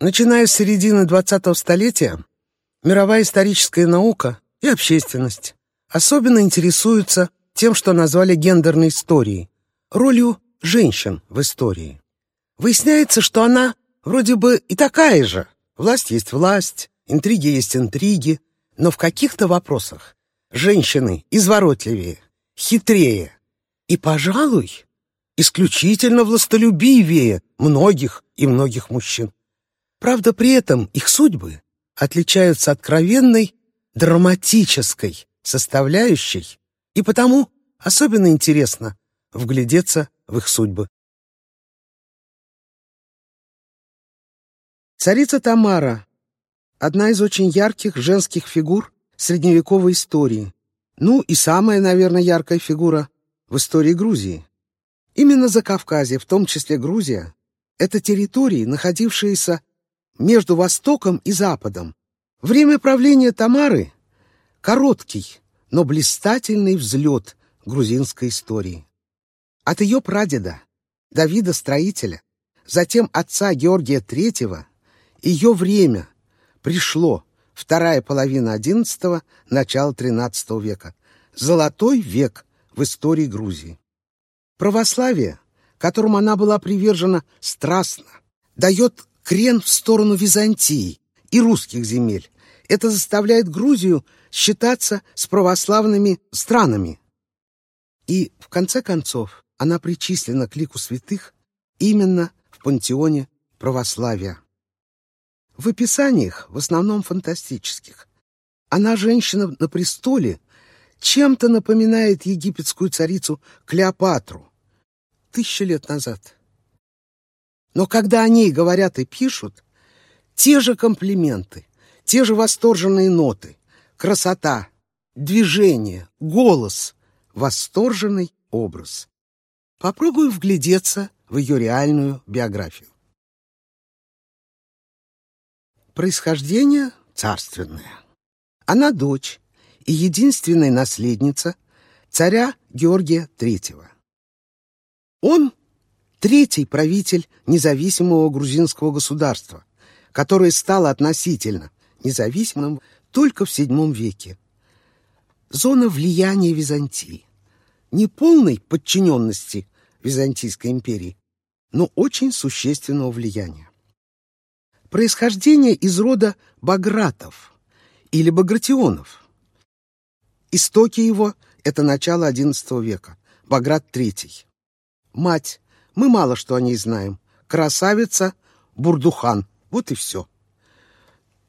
Начиная с середины 20-го столетия, мировая историческая наука и общественность особенно интересуются тем, что назвали гендерной историей, ролью женщин в истории. Выясняется, что она вроде бы и такая же. Власть есть власть, интриги есть интриги, но в каких-то вопросах женщины изворотливее, хитрее и, пожалуй, исключительно властолюбивее многих и многих мужчин. Правда, при этом их судьбы отличаются откровенной драматической составляющей, и потому особенно интересно вглядеться в их судьбы. Царица Тамара — одна из очень ярких женских фигур средневековой истории, ну и самая, наверное, яркая фигура в истории Грузии. Именно Закавказье, в том числе Грузия, это территории, находившиеся между Востоком и Западом. Время правления Тамары — короткий, но блистательный взлет грузинской истории. От ее прадеда, Давида Строителя, затем отца Георгия III, ее время пришло вторая половина XI – начало XIII века. Золотой век в истории Грузии. Православие, которому она была привержена страстно, дает крен в сторону Византии и русских земель. Это заставляет Грузию считаться с православными странами. И, в конце концов, она причислена к лику святых именно в пантеоне православия. В описаниях, в основном фантастических, она женщина на престоле, чем-то напоминает египетскую царицу Клеопатру тысячи лет назад. Но когда о ней говорят и пишут, те же комплименты, те же восторженные ноты, красота, движение, голос, восторженный образ. Попробуем вглядеться в ее реальную биографию. Происхождение царственное. Она дочь и единственная наследница царя Георгия III. Он третий правитель независимого грузинского государства, которое стало относительно независимым только в VII веке. Зона влияния Византии. Не полной подчиненности Византийской империи, но очень существенного влияния. Происхождение из рода Багратов или Багратионов. Истоки его – это начало XI века, Баграт III. Мать мы мало что о ней знаем. Красавица, бурдухан. Вот и все.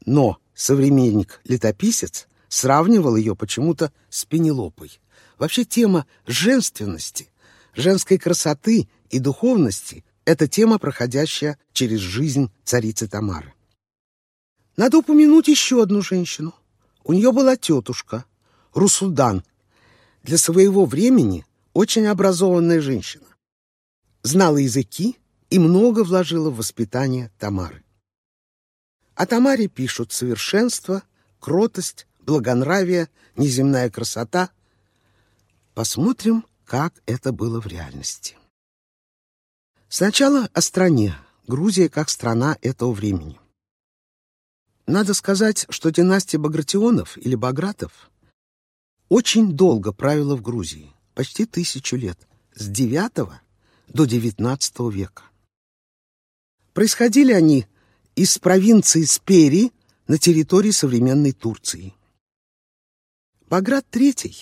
Но современник-летописец сравнивал ее почему-то с Пенелопой. Вообще тема женственности, женской красоты и духовности — это тема, проходящая через жизнь царицы Тамары. Надо упомянуть еще одну женщину. У нее была тетушка, Русудан, для своего времени очень образованная женщина знала языки и много вложила в воспитание Тамары. О Тамаре пишут совершенство, кротость, благонравие, неземная красота. Посмотрим, как это было в реальности. Сначала о стране. Грузия как страна этого времени. Надо сказать, что династия Багратионов или Багратов очень долго правила в Грузии, почти тысячу лет, с девятого до XIX века. Происходили они из провинции Спери на территории современной Турции. Баграт III,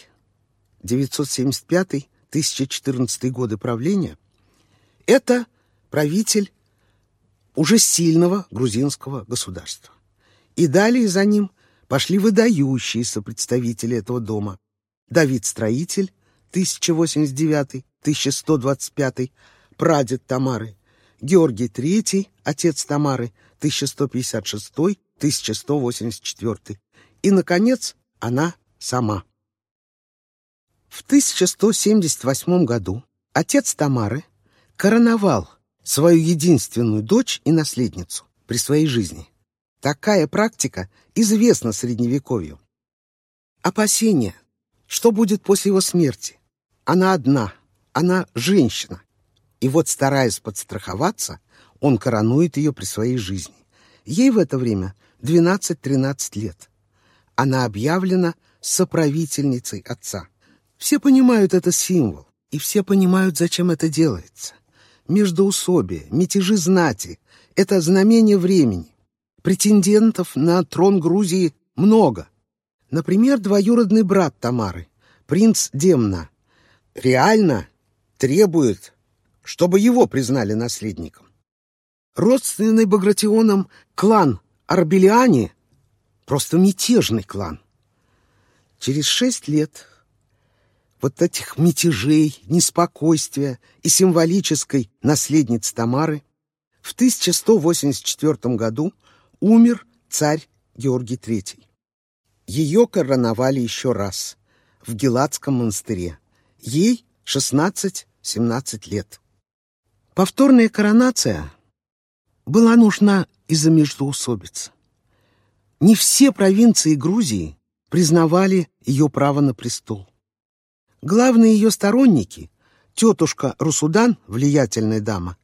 975-1014 годы правления, это правитель уже сильного грузинского государства. И далее за ним пошли выдающиеся представители этого дома. Давид Строитель, 1089 1125, прадед Тамары, Георгий III, отец Тамары, 1156-1184, и, наконец, она сама. В 1178 году отец Тамары короновал свою единственную дочь и наследницу при своей жизни. Такая практика известна Средневековью. Опасения, что будет после его смерти. Она одна – она женщина. И вот, стараясь подстраховаться, он коронует ее при своей жизни. Ей в это время 12-13 лет. Она объявлена соправительницей отца. Все понимают это символ, и все понимают, зачем это делается. Междоусобие, мятежи знати — это знамение времени. Претендентов на трон Грузии много. Например, двоюродный брат Тамары, принц Демна, реально требует, чтобы его признали наследником. Родственный Багратионом клан Арбелиане — просто мятежный клан. Через шесть лет вот этих мятежей, неспокойствия и символической наследницы Тамары в 1184 году умер царь Георгий III. Ее короновали еще раз в Геладском монастыре. Ей 16-17 лет. Повторная коронация была нужна из-за междоусобиц. Не все провинции Грузии признавали ее право на престол. Главные ее сторонники — тетушка Русудан, влиятельная дама,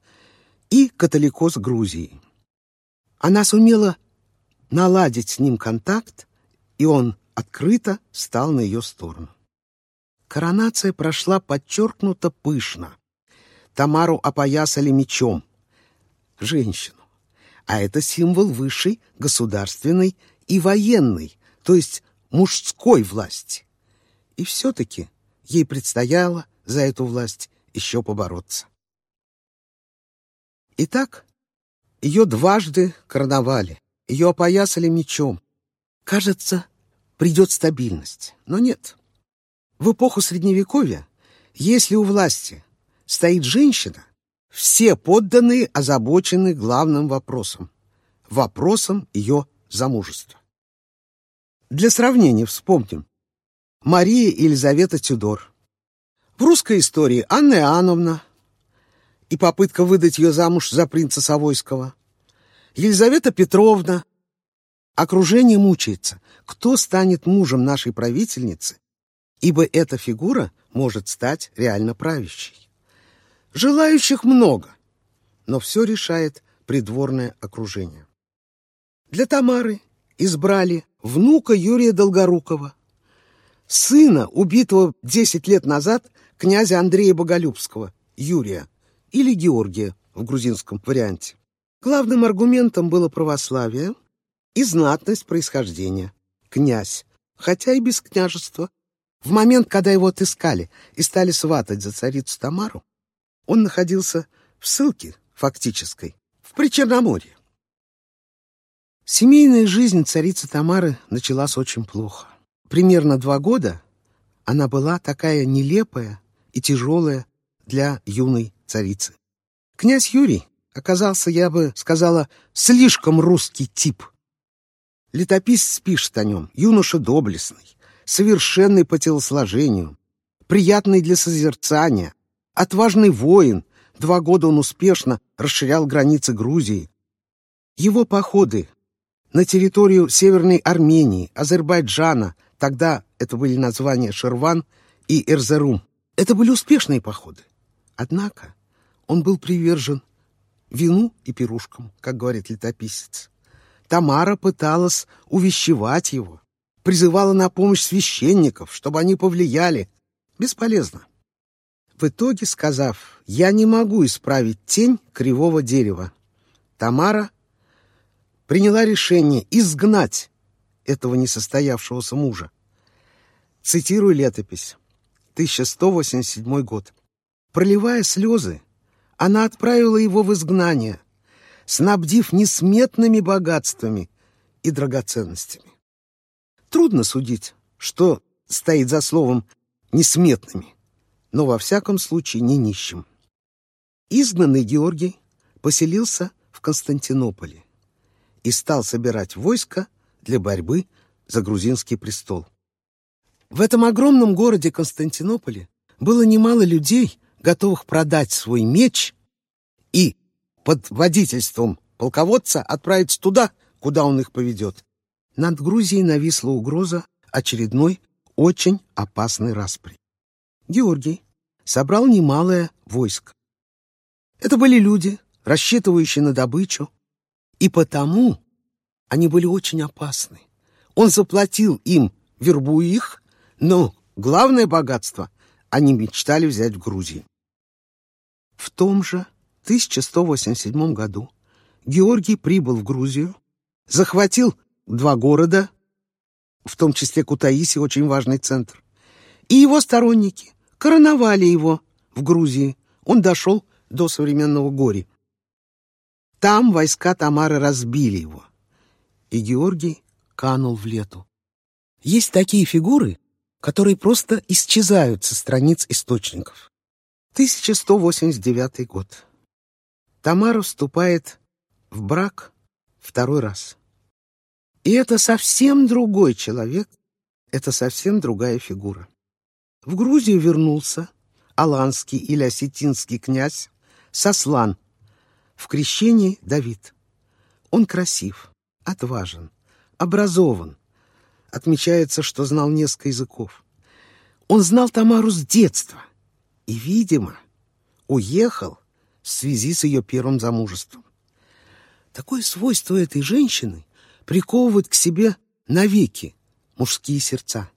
и католикос Грузии. Она сумела наладить с ним контакт, и он открыто стал на ее сторону. Коронация прошла подчеркнуто пышно. Тамару опоясали мечом. Женщину. А это символ высшей государственной и военной, то есть мужской власти. И все-таки ей предстояло за эту власть еще побороться. Итак, ее дважды короновали, ее опоясали мечом. Кажется, придет стабильность, но нет. В эпоху Средневековья, если у власти стоит женщина, все подданные озабочены главным вопросом — вопросом ее замужества. Для сравнения вспомним. Мария Елизавета Тюдор. В русской истории Анна Иоанновна и попытка выдать ее замуж за принца Савойского. Елизавета Петровна. Окружение мучается. Кто станет мужем нашей правительницы? Ибо эта фигура может стать реально правящей. Желающих много, но все решает придворное окружение. Для Тамары избрали внука Юрия Долгорукова, сына убитого 10 лет назад князя Андрея Боголюбского, Юрия, или Георгия в грузинском варианте. Главным аргументом было православие и знатность происхождения, князь, хотя и без княжества. В момент, когда его отыскали и стали сватать за царицу Тамару, он находился в ссылке фактической, в Причерноморье. Семейная жизнь царицы Тамары началась очень плохо. Примерно два года она была такая нелепая и тяжелая для юной царицы. Князь Юрий оказался, я бы сказала, слишком русский тип. Летописец пишет о нем, юноша доблестный, совершенный по телосложению, приятный для созерцания, отважный воин, два года он успешно расширял границы Грузии. Его походы на территорию Северной Армении, Азербайджана, тогда это были названия Шерван и Эрзерум. Это были успешные походы. Однако он был привержен вину и пирушкам, как говорит летописец. Тамара пыталась увещевать его, призывала на помощь священников, чтобы они повлияли. Бесполезно. В итоге, сказав «я не могу исправить тень кривого дерева», Тамара приняла решение изгнать этого несостоявшегося мужа. Цитирую летопись. 1187 год. Проливая слезы, она отправила его в изгнание, снабдив несметными богатствами и драгоценностями. Трудно судить, что стоит за словом «несметными», но во всяком случае не нищим. Изгнанный Георгий поселился в Константинополе и стал собирать войско для борьбы за грузинский престол. В этом огромном городе Константинополе было немало людей, готовых продать свой меч и под водительством полководца отправиться туда, куда он их поведет. Над Грузией нависла угроза очередной очень опасной распри. Георгий собрал немалое войско. Это были люди, рассчитывающие на добычу, и потому Они были очень опасны. Он заплатил им, вербуя их, но главное богатство они мечтали взять в Грузии. В том же 1187 году Георгий прибыл в Грузию, захватил два города, в том числе Кутаиси, очень важный центр, и его сторонники короновали его в Грузии. Он дошел до современного Гори. Там войска Тамары разбили его, и Георгий канул в лету. Есть такие фигуры, которые просто исчезают со страниц источников. 1189 год. Тамара вступает в брак второй раз. И это совсем другой человек, это совсем другая фигура. В Грузию вернулся аланский или осетинский князь Сослан, в крещении Давид. Он красив, отважен, образован. Отмечается, что знал несколько языков. Он знал Тамару с детства и, видимо, уехал в связи с ее первым замужеством. Такое свойство этой женщины приковывает к себе навеки мужские сердца.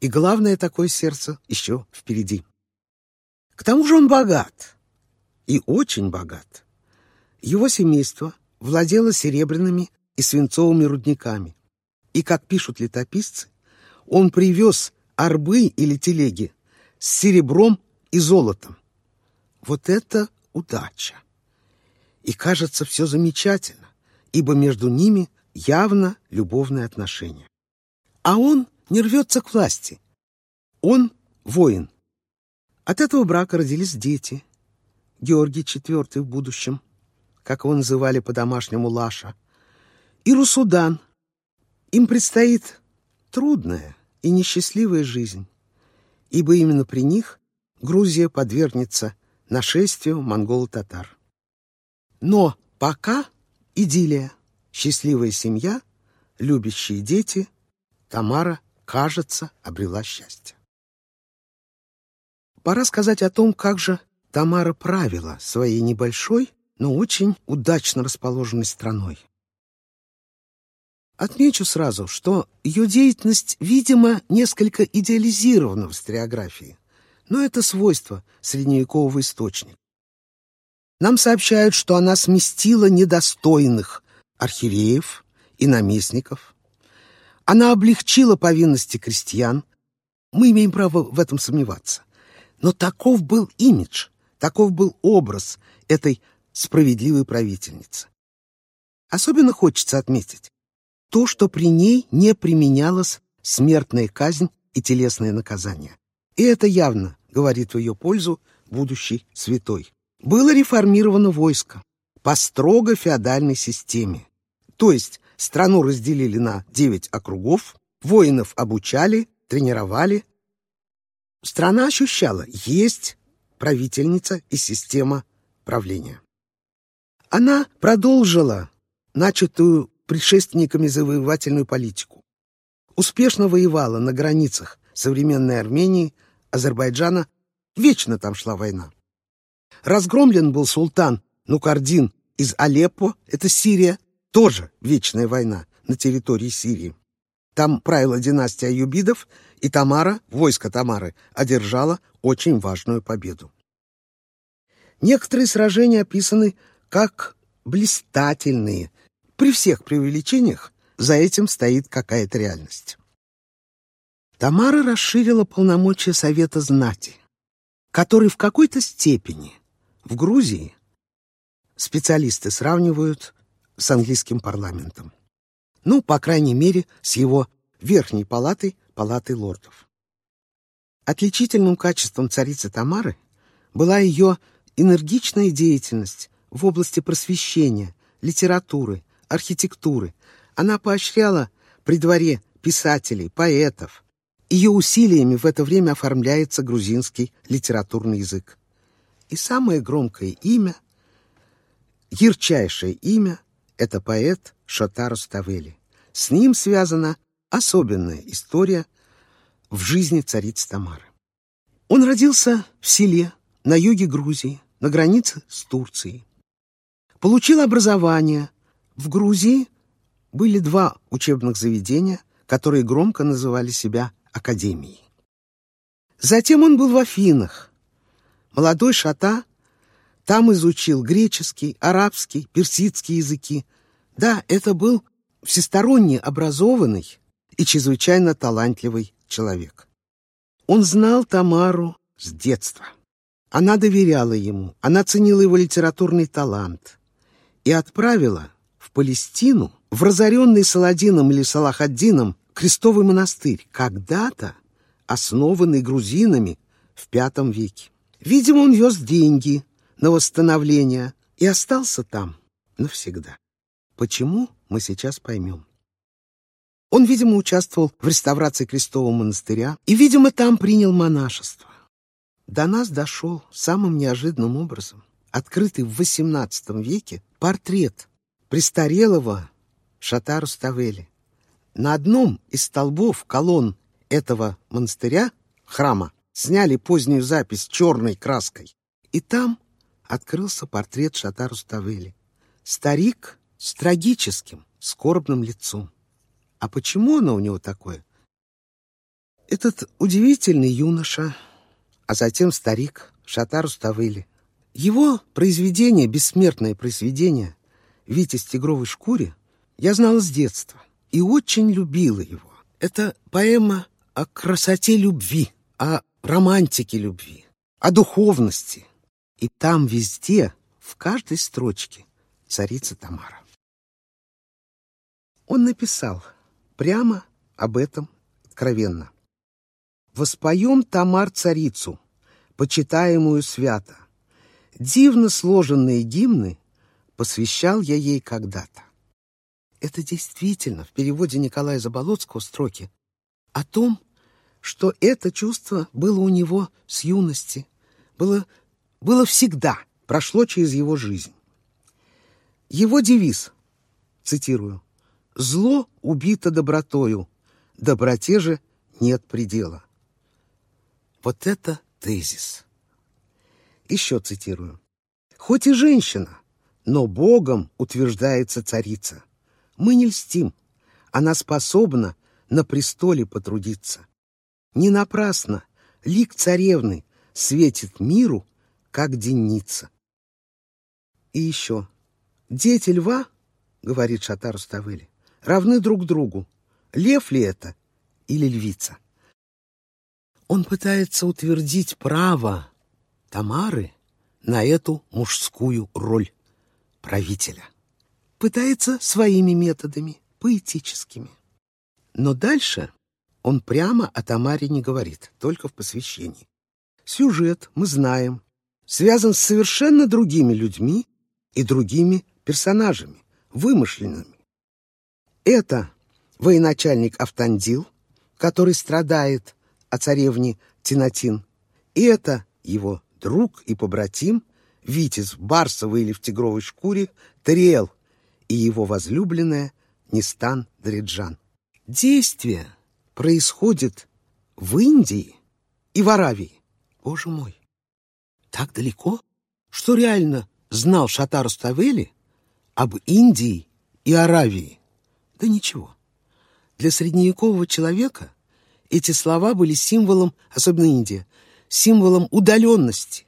И главное такое сердце еще впереди. К тому же он богат. И очень богат. Его семейство владело серебряными и свинцовыми рудниками. И, как пишут летописцы, он привез арбы или телеги с серебром и золотом. Вот это удача. И кажется, все замечательно, ибо между ними явно любовные отношения. А он не рвется к власти. Он воин. От этого брака родились дети. Георгий IV в будущем, как его называли по-домашнему Лаша, и Русудан. Им предстоит трудная и несчастливая жизнь, ибо именно при них Грузия подвергнется нашествию монголо-татар. Но пока идиллия, счастливая семья, любящие дети, Тамара, кажется, обрела счастье. Пора сказать о том, как же Тамара правила своей небольшой, но очень удачно расположенной страной. Отмечу сразу, что ее деятельность, видимо, несколько идеализирована в историографии, но это свойство средневекового источника. Нам сообщают, что она сместила недостойных архиереев и наместников. Она облегчила повинности крестьян. Мы имеем право в этом сомневаться. Но таков был имидж, таков был образ этой справедливой правительницы. Особенно хочется отметить то, что при ней не применялась смертная казнь и телесное наказание. И это явно говорит в ее пользу будущий святой. Было реформировано войско по строго феодальной системе. То есть страну разделили на девять округов, воинов обучали, тренировали, Страна ощущала, есть правительница и система правления. Она продолжила начатую предшественниками завоевательную политику. Успешно воевала на границах современной Армении, Азербайджана, вечно там шла война. Разгромлен был султан Нукардин из Алеппо, это Сирия, тоже вечная война на территории Сирии. Там правила династия Юбидов, и Тамара, войско Тамары, одержала очень важную победу. Некоторые сражения описаны как блистательные. При всех преувеличениях за этим стоит какая-то реальность. Тамара расширила полномочия Совета знати, который в какой-то степени в Грузии специалисты сравнивают с английским парламентом. Ну, по крайней мере, с его верхней палатой, палатой лордов. Отличительным качеством царицы Тамары была ее энергичная деятельность в области просвещения, литературы, архитектуры. Она поощряла при дворе писателей, поэтов. Ее усилиями в это время оформляется грузинский литературный язык. И самое громкое имя, ярчайшее имя — это поэт Шотару Ставели. С ним связана особенная история в жизни царицы Тамары. Он родился в селе на юге Грузии, на границе с Турцией. Получил образование в Грузии были два учебных заведения, которые громко называли себя академией. Затем он был в Афинах. Молодой шата там изучил греческий, арабский, персидский языки. Да, это был всесторонне образованный и чрезвычайно талантливый человек. Он знал Тамару с детства. Она доверяла ему, она ценила его литературный талант и отправила в Палестину, в разоренный Саладином или Салахаддином, крестовый монастырь, когда-то основанный грузинами в V веке. Видимо, он вез деньги на восстановление и остался там навсегда. Почему, мы сейчас поймем. Он, видимо, участвовал в реставрации крестового монастыря и, видимо, там принял монашество. До нас дошел самым неожиданным образом открытый в XVIII веке портрет престарелого Шата Ставели. На одном из столбов колонн этого монастыря, храма, сняли позднюю запись черной краской, и там открылся портрет Шата Ставели. Старик с трагическим, скорбным лицом. А почему оно у него такое? Этот удивительный юноша, а затем старик Шатар Уставыли. Его произведение, бессмертное произведение «Витязь в тигровой шкуре» я знала с детства и очень любила его. Это поэма о красоте любви, о романтике любви, о духовности. И там везде, в каждой строчке, царица Тамара. Он написал прямо об этом откровенно. «Воспоем Тамар царицу, почитаемую свято. Дивно сложенные гимны посвящал я ей когда-то». Это действительно в переводе Николая Заболоцкого строки о том, что это чувство было у него с юности, было, было всегда, прошло через его жизнь. Его девиз, цитирую, «Зло убито добротою, доброте же нет предела». Вот это тезис. Еще цитирую. «Хоть и женщина, но Богом утверждается царица. Мы не льстим, она способна на престоле потрудиться. Не напрасно лик царевны светит миру, как денница. И еще. Дети льва, говорит Шатар Ставели, равны друг другу. Лев ли это или львица? Он пытается утвердить право Тамары на эту мужскую роль правителя. Пытается своими методами, поэтическими. Но дальше он прямо о Тамаре не говорит, только в посвящении. Сюжет, мы знаем, связан с совершенно другими людьми и другими персонажами, вымышленными. Это военачальник Автандил, который страдает о царевне Тинатин, и это его друг и побратим, Витязь в барсовой или в тигровой шкуре, Тариэл и его возлюбленная Нистан Дриджан. Действие происходит в Индии и в Аравии. Боже мой, так далеко, что реально знал Шатар Ставели об Индии и Аравии. Да ничего. Для средневекового человека эти слова были символом, особенно Индия, символом удаленности,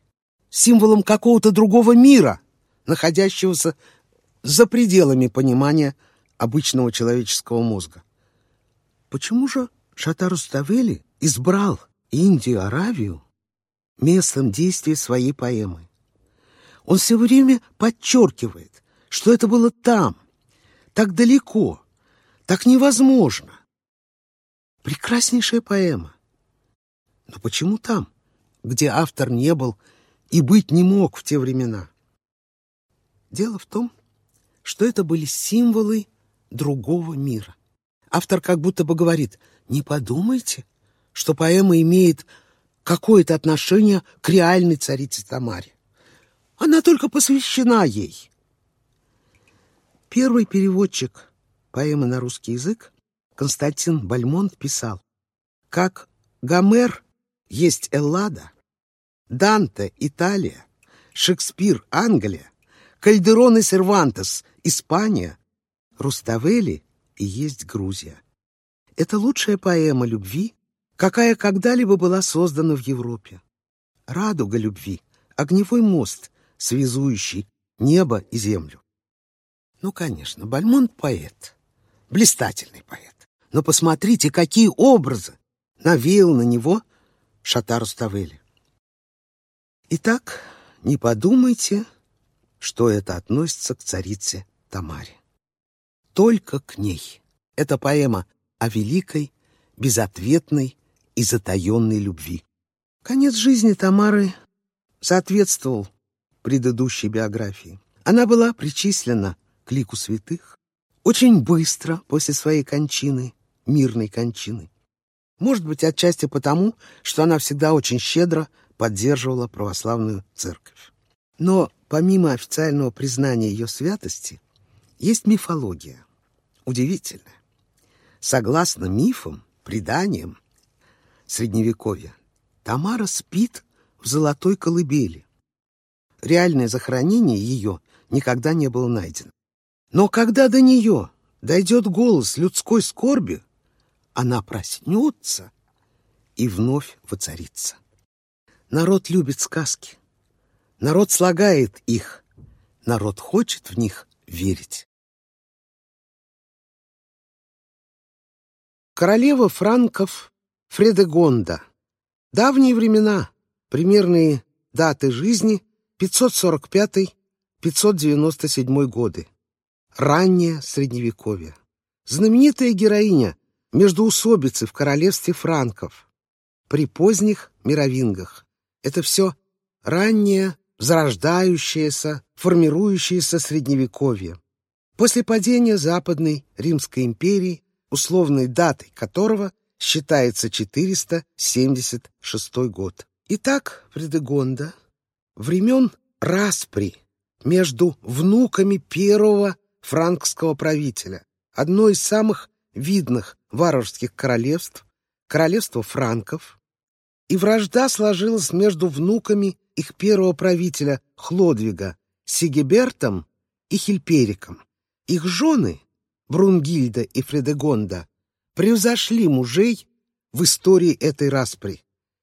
символом какого-то другого мира, находящегося за пределами понимания обычного человеческого мозга. Почему же Шатар Ставели избрал Индию, Аравию местом действия своей поэмы? Он все время подчеркивает, что это было там, так далеко, так невозможно. Прекраснейшая поэма. Но почему там, где автор не был и быть не мог в те времена? Дело в том, что это были символы другого мира. Автор как будто бы говорит, не подумайте, что поэма имеет какое-то отношение к реальной царице Тамаре. Она только посвящена ей. Первый переводчик поэмы на русский язык Константин Бальмонт писал, как Гомер есть Эллада, Данте — Италия, Шекспир — Англия, Кальдерон и Сервантес — Испания, Руставели и есть Грузия. Это лучшая поэма любви, какая когда-либо была создана в Европе. Радуга любви, огневой мост, связующий небо и землю. Ну, конечно, Бальмонт поэт, блистательный поэт. Но посмотрите, какие образы навеял на него Шатар Ставели. Итак, не подумайте, что это относится к царице Тамаре. Только к ней. Это поэма о великой, безответной и затаенной любви. Конец жизни Тамары соответствовал предыдущей биографии. Она была причислена к лику святых очень быстро после своей кончины, мирной кончины. Может быть, отчасти потому, что она всегда очень щедро поддерживала православную церковь. Но помимо официального признания ее святости, есть мифология. Удивительная. Согласно мифам, преданиям Средневековья, Тамара спит в золотой колыбели. Реальное захоронение ее никогда не было найдено. Но когда до нее дойдет голос людской скорби, она проснется и вновь воцарится. Народ любит сказки. Народ слагает их. Народ хочет в них верить. Королева франков Фредегонда. Давние времена, примерные даты жизни 545-597 годы. Раннее Средневековье. Знаменитая героиня междуусобицы в королевстве франков при поздних мировингах. Это все раннее, зарождающееся, формирующееся Средневековье. После падения Западной Римской империи, условной датой которого считается 476 год. Итак, Фредегонда времен распри между внуками первого франкского правителя, одно из самых видных варварских королевств, королевство франков, и вражда сложилась между внуками их первого правителя Хлодвига, Сигебертом и Хильпериком. Их жены, Брунгильда и Фредегонда, превзошли мужей в истории этой распри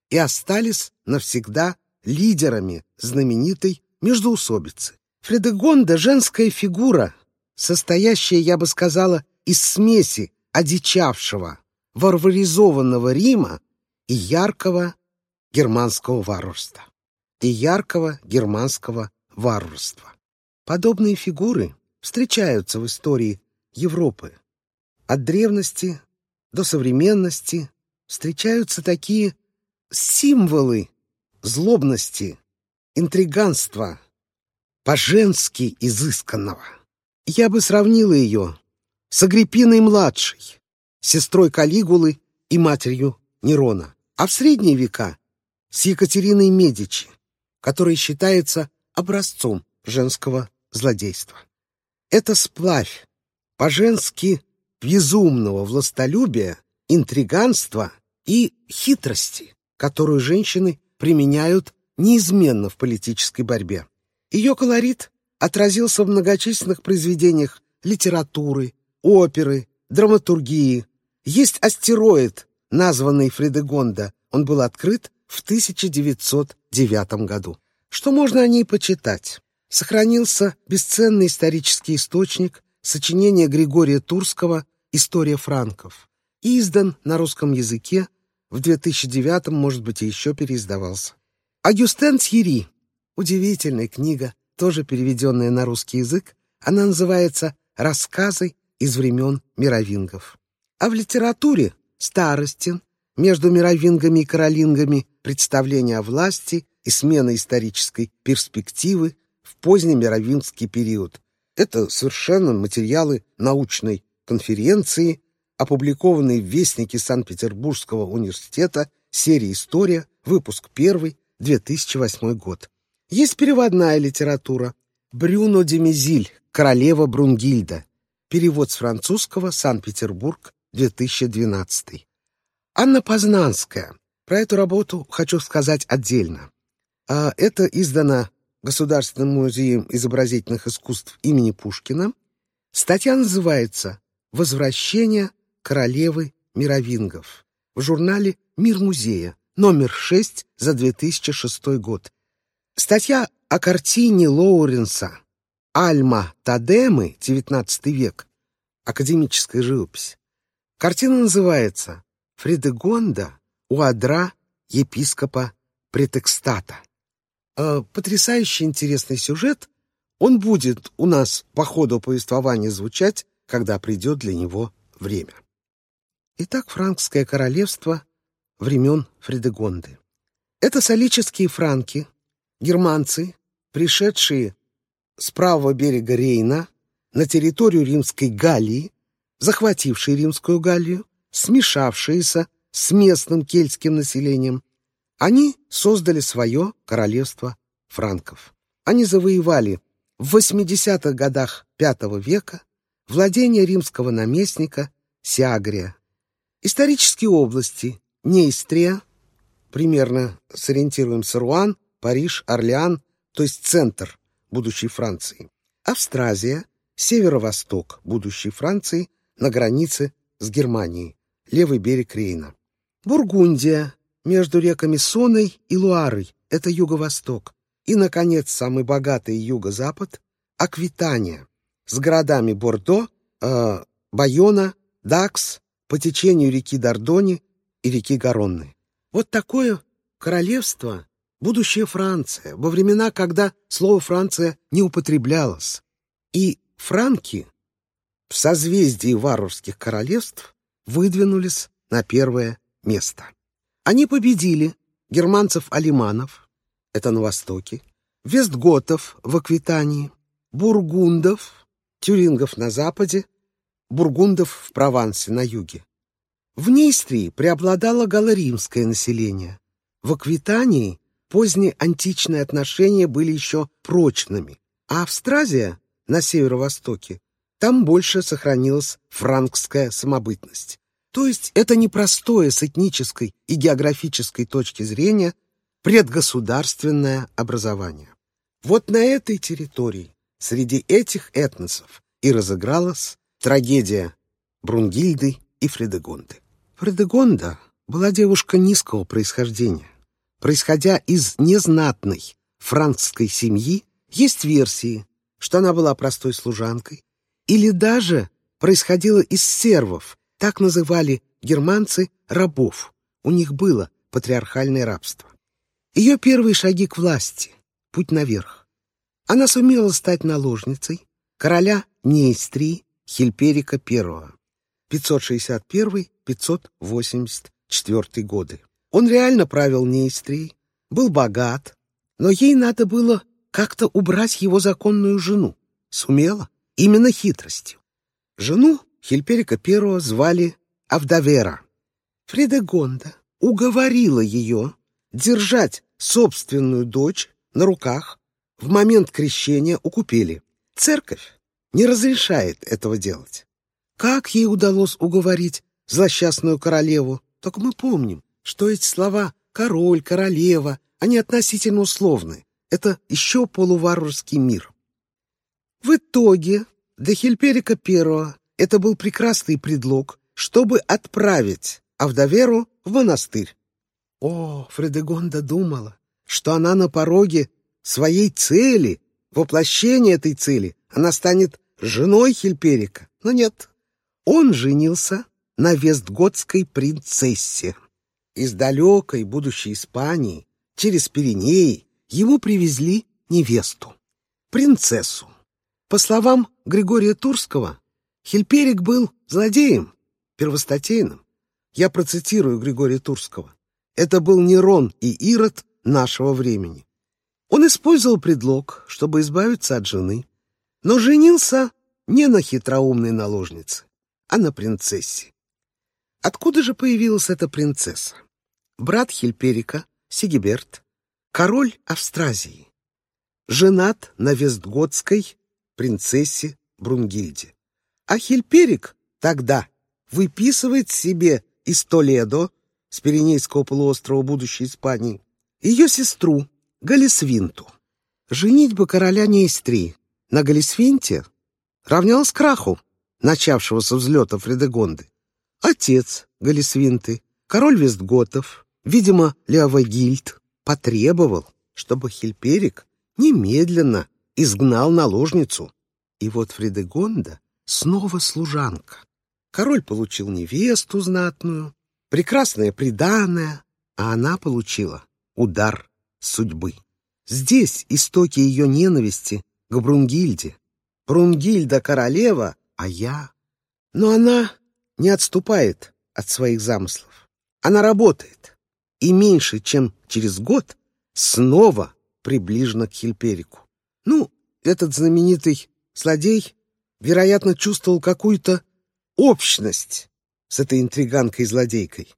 и остались навсегда лидерами знаменитой междоусобицы. Фредегонда — женская фигура, состоящая, я бы сказала, из смеси одичавшего, варваризованного Рима и яркого германского варварства. И яркого германского варварства. Подобные фигуры встречаются в истории Европы. От древности до современности встречаются такие символы злобности, интриганства, по-женски изысканного. Я бы сравнила ее с Агриппиной-младшей, сестрой Калигулы и матерью Нерона, а в средние века с Екатериной Медичи, которая считается образцом женского злодейства. Это сплавь по-женски безумного властолюбия, интриганства и хитрости, которую женщины применяют неизменно в политической борьбе. Ее колорит отразился в многочисленных произведениях литературы, оперы, драматургии. Есть астероид, названный Фредегонда. Он был открыт в 1909 году. Что можно о ней почитать? Сохранился бесценный исторический источник сочинения Григория Турского «История франков». Издан на русском языке, в 2009 может быть, еще переиздавался. Агюстен Тьери. Удивительная книга, тоже переведенная на русский язык. Она называется «Рассказы из времен мировингов». А в литературе Старостин, между мировингами и каролингами, представление о власти и смена исторической перспективы в поздний мировингский период. Это совершенно материалы научной конференции, опубликованные в Вестнике Санкт-Петербургского университета, серия «История», выпуск 1, 2008 год. Есть переводная литература. Брюно де Мизиль, «Королева Брунгильда». Перевод с французского, Санкт-Петербург, 2012. Анна Познанская. Про эту работу хочу сказать отдельно. А это издано Государственным музеем изобразительных искусств имени Пушкина. Статья называется «Возвращение королевы мировингов» в журнале «Мир музея», номер 6 за 2006 год. Статья о картине Лоуренса «Альма Тадемы. XIX век. Академическая живопись». Картина называется «Фридегонда у адра епископа Претекстата». Э, потрясающий интересный сюжет. Он будет у нас по ходу повествования звучать, когда придет для него время. Итак, франкское королевство времен Фредегонды. Это солические франки, германцы, пришедшие с правого берега Рейна на территорию Римской Галлии, захватившие Римскую Галлию, смешавшиеся с местным кельтским населением, они создали свое королевство франков. Они завоевали в 80-х годах V века владение римского наместника Сиагрия. Исторические области Нейстрия, примерно сориентируемся Руан, Париж, Орлеан, то есть центр будущей Франции. Австразия, северо-восток будущей Франции на границе с Германией, левый берег Рейна. Бургундия, между реками Соной и Луарой, это юго-восток. И, наконец, самый богатый юго-запад — Аквитания, с городами Бордо, э, Байона, Дакс, по течению реки Дордони и реки Гаронны. Вот такое королевство — будущая Франция, во времена, когда слово «Франция» не употреблялось. И франки в созвездии варварских королевств выдвинулись на первое место. Они победили германцев-алиманов, это на востоке, вестготов в Аквитании, бургундов, тюрингов на западе, бургундов в Провансе на юге. В Нейстрии преобладало галлоримское население. В Аквитании поздние античные отношения были еще прочными, а Австразия на северо-востоке там больше сохранилась франкская самобытность. То есть это непростое с этнической и географической точки зрения предгосударственное образование. Вот на этой территории, среди этих этносов, и разыгралась Трагедия Брунгильды и Фредегонды. Фредегонда была девушка низкого происхождения. Происходя из незнатной франкской семьи, есть версии, что она была простой служанкой, или даже происходила из сервов, так называли германцы рабов. У них было патриархальное рабство. Ее первые шаги к власти, путь наверх. Она сумела стать наложницей короля Нейстрии Хильперика I, 561-584 годы. Он реально правил Нейстрией, был богат, но ей надо было как-то убрать его законную жену. Сумела, именно хитростью. Жену Хильперика I звали Авдавера. Фредегонда уговорила ее держать собственную дочь на руках в момент крещения у купели. Церковь не разрешает этого делать. Как ей удалось уговорить злосчастную королеву? Только мы помним, что эти слова «король», «королева», они относительно условны. Это еще полуварварский мир. В итоге для Хильперика I это был прекрасный предлог, чтобы отправить Авдоверу в монастырь. О, Фредегонда думала, что она на пороге своей цели, воплощения этой цели, она станет женой Хильперика. Но нет, он женился на вестготской принцессе. Из далекой будущей Испании, через Пиренеи, ему привезли невесту, принцессу. По словам Григория Турского, Хильперик был злодеем, первостатейным. Я процитирую Григория Турского. Это был Нерон и Ирод нашего времени. Он использовал предлог, чтобы избавиться от жены, но женился не на хитроумной наложнице, а на принцессе. Откуда же появилась эта принцесса? Брат Хильперика, Сигиберт, король Австразии, женат на вестготской принцессе Брунгильде. А Хильперик тогда выписывает себе из Толедо, с Пиренейского полуострова будущей Испании, ее сестру Галисвинту. Женитьба короля Нейстрии на Галисвинте равнялась краху, начавшего со взлета Фредегонды, отец Галисвинты, король Вестготов, видимо, Леовагильд, потребовал, чтобы Хильперик немедленно изгнал наложницу. И вот Фредегонда снова служанка. Король получил невесту знатную, прекрасное приданое, а она получила удар судьбы. Здесь истоки ее ненависти к Брунгильде. Брунгильда королева, а я... Но она не отступает от своих замыслов. Она работает. И меньше, чем через год, снова приближена к Хильперику. Ну, этот знаменитый злодей, вероятно, чувствовал какую-то общность с этой интриганкой-злодейкой.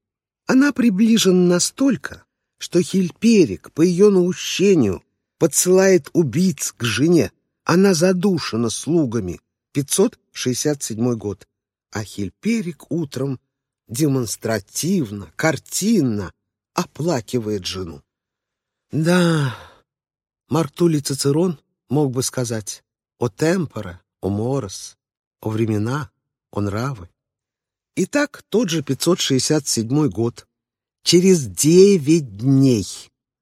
Она приближена настолько, что Хильперик по ее наущению подсылает убийц к жене. Она задушена слугами. 567 год. А Хильперик утром демонстративно, картинно оплакивает жену. Да, Мартулий Цицерон мог бы сказать о темпора, о морос, о времена, о нравы. Итак, тот же 567 год. Через девять дней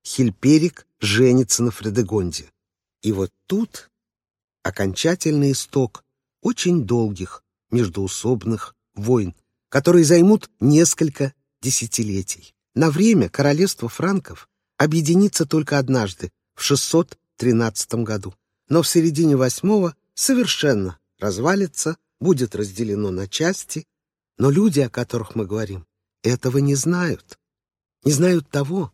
Хильперик женится на Фредегонде. И вот тут окончательный исток очень долгих междуусобных войн, которые займут несколько десятилетий. На время королевство франков объединится только однажды, в 613 году, но в середине восьмого совершенно развалится, будет разделено на части, но люди, о которых мы говорим, этого не знают. Не знают того,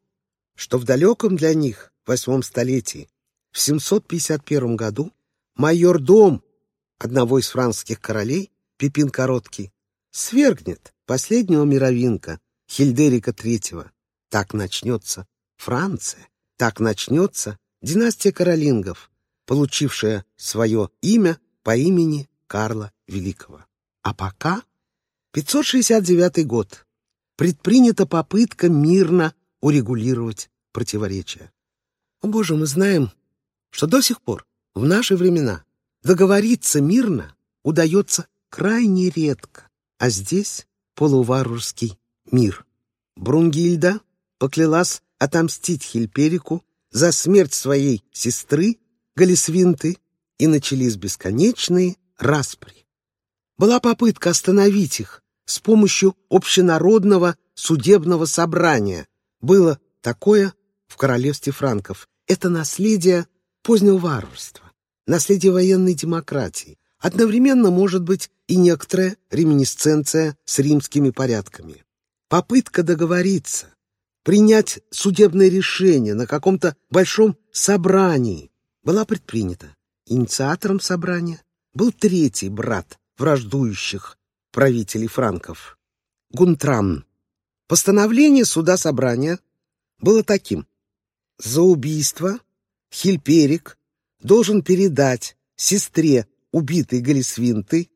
что в далеком для них восьмом столетии, в 751 году, майор Дом одного из франкских королей, Пипин Короткий, свергнет последнего мировинка, Хильдерика III. Так начнется Франция, так начнется династия каролингов, получившая свое имя по имени Карла Великого. А пока 569 год. Предпринята попытка мирно урегулировать противоречия. О, Боже, мы знаем, что до сих пор, в наши времена, договориться мирно удается крайне редко, а здесь полуварварский мир. Брунгильда поклялась отомстить Хильперику за смерть своей сестры Галисвинты, и начались бесконечные распри. Была попытка остановить их с помощью общенародного судебного собрания. Было такое в королевстве франков. Это наследие позднего варварства, наследие военной демократии. Одновременно может быть и некоторая реминисценция с римскими порядками. Попытка договориться, принять судебное решение на каком-то большом собрании была предпринята. Инициатором собрания был третий брат враждующих правителей франков — Гунтрам. Постановление суда собрания было таким. За убийство Хильперик должен передать сестре убитой Галисвинты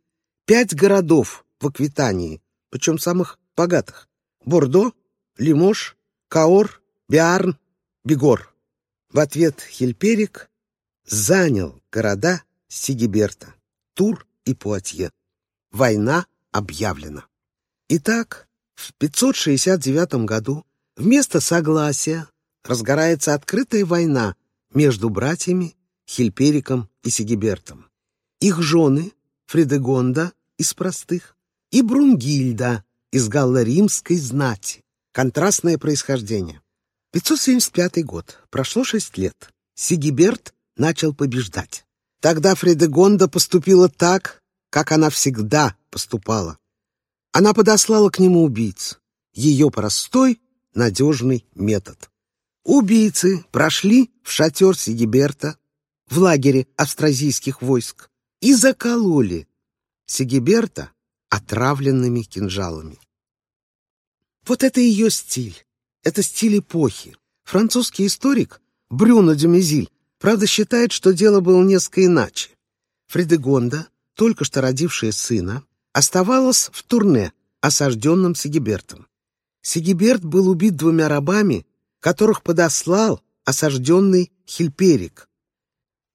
пять городов в Аквитании, причем самых богатых — Бордо, Лимош, Каор, Биарн, Бегор. В ответ Хильперик занял города Сигиберта, Тур и Пуатье. Война объявлена. Итак, в 569 году вместо согласия разгорается открытая война между братьями Хильпериком и Сигибертом. Их жены Фредегонда из простых и Брунгильда из галло-римской знати. Контрастное происхождение. 575 год. Прошло шесть лет. Сигиберт начал побеждать. Тогда Фредегонда поступила так, как она всегда поступала. Она подослала к нему убийц. Ее простой, надежный метод. Убийцы прошли в шатер Сигиберта в лагере австразийских войск и закололи Сигиберта отравленными кинжалами. Вот это ее стиль. Это стиль эпохи. Французский историк Брюно Дюмезиль, правда, считает, что дело было несколько иначе. Фредегонда, только что родившая сына, оставалась в турне, осажденном Сигибертом. Сигиберт был убит двумя рабами, которых подослал осажденный Хильперик,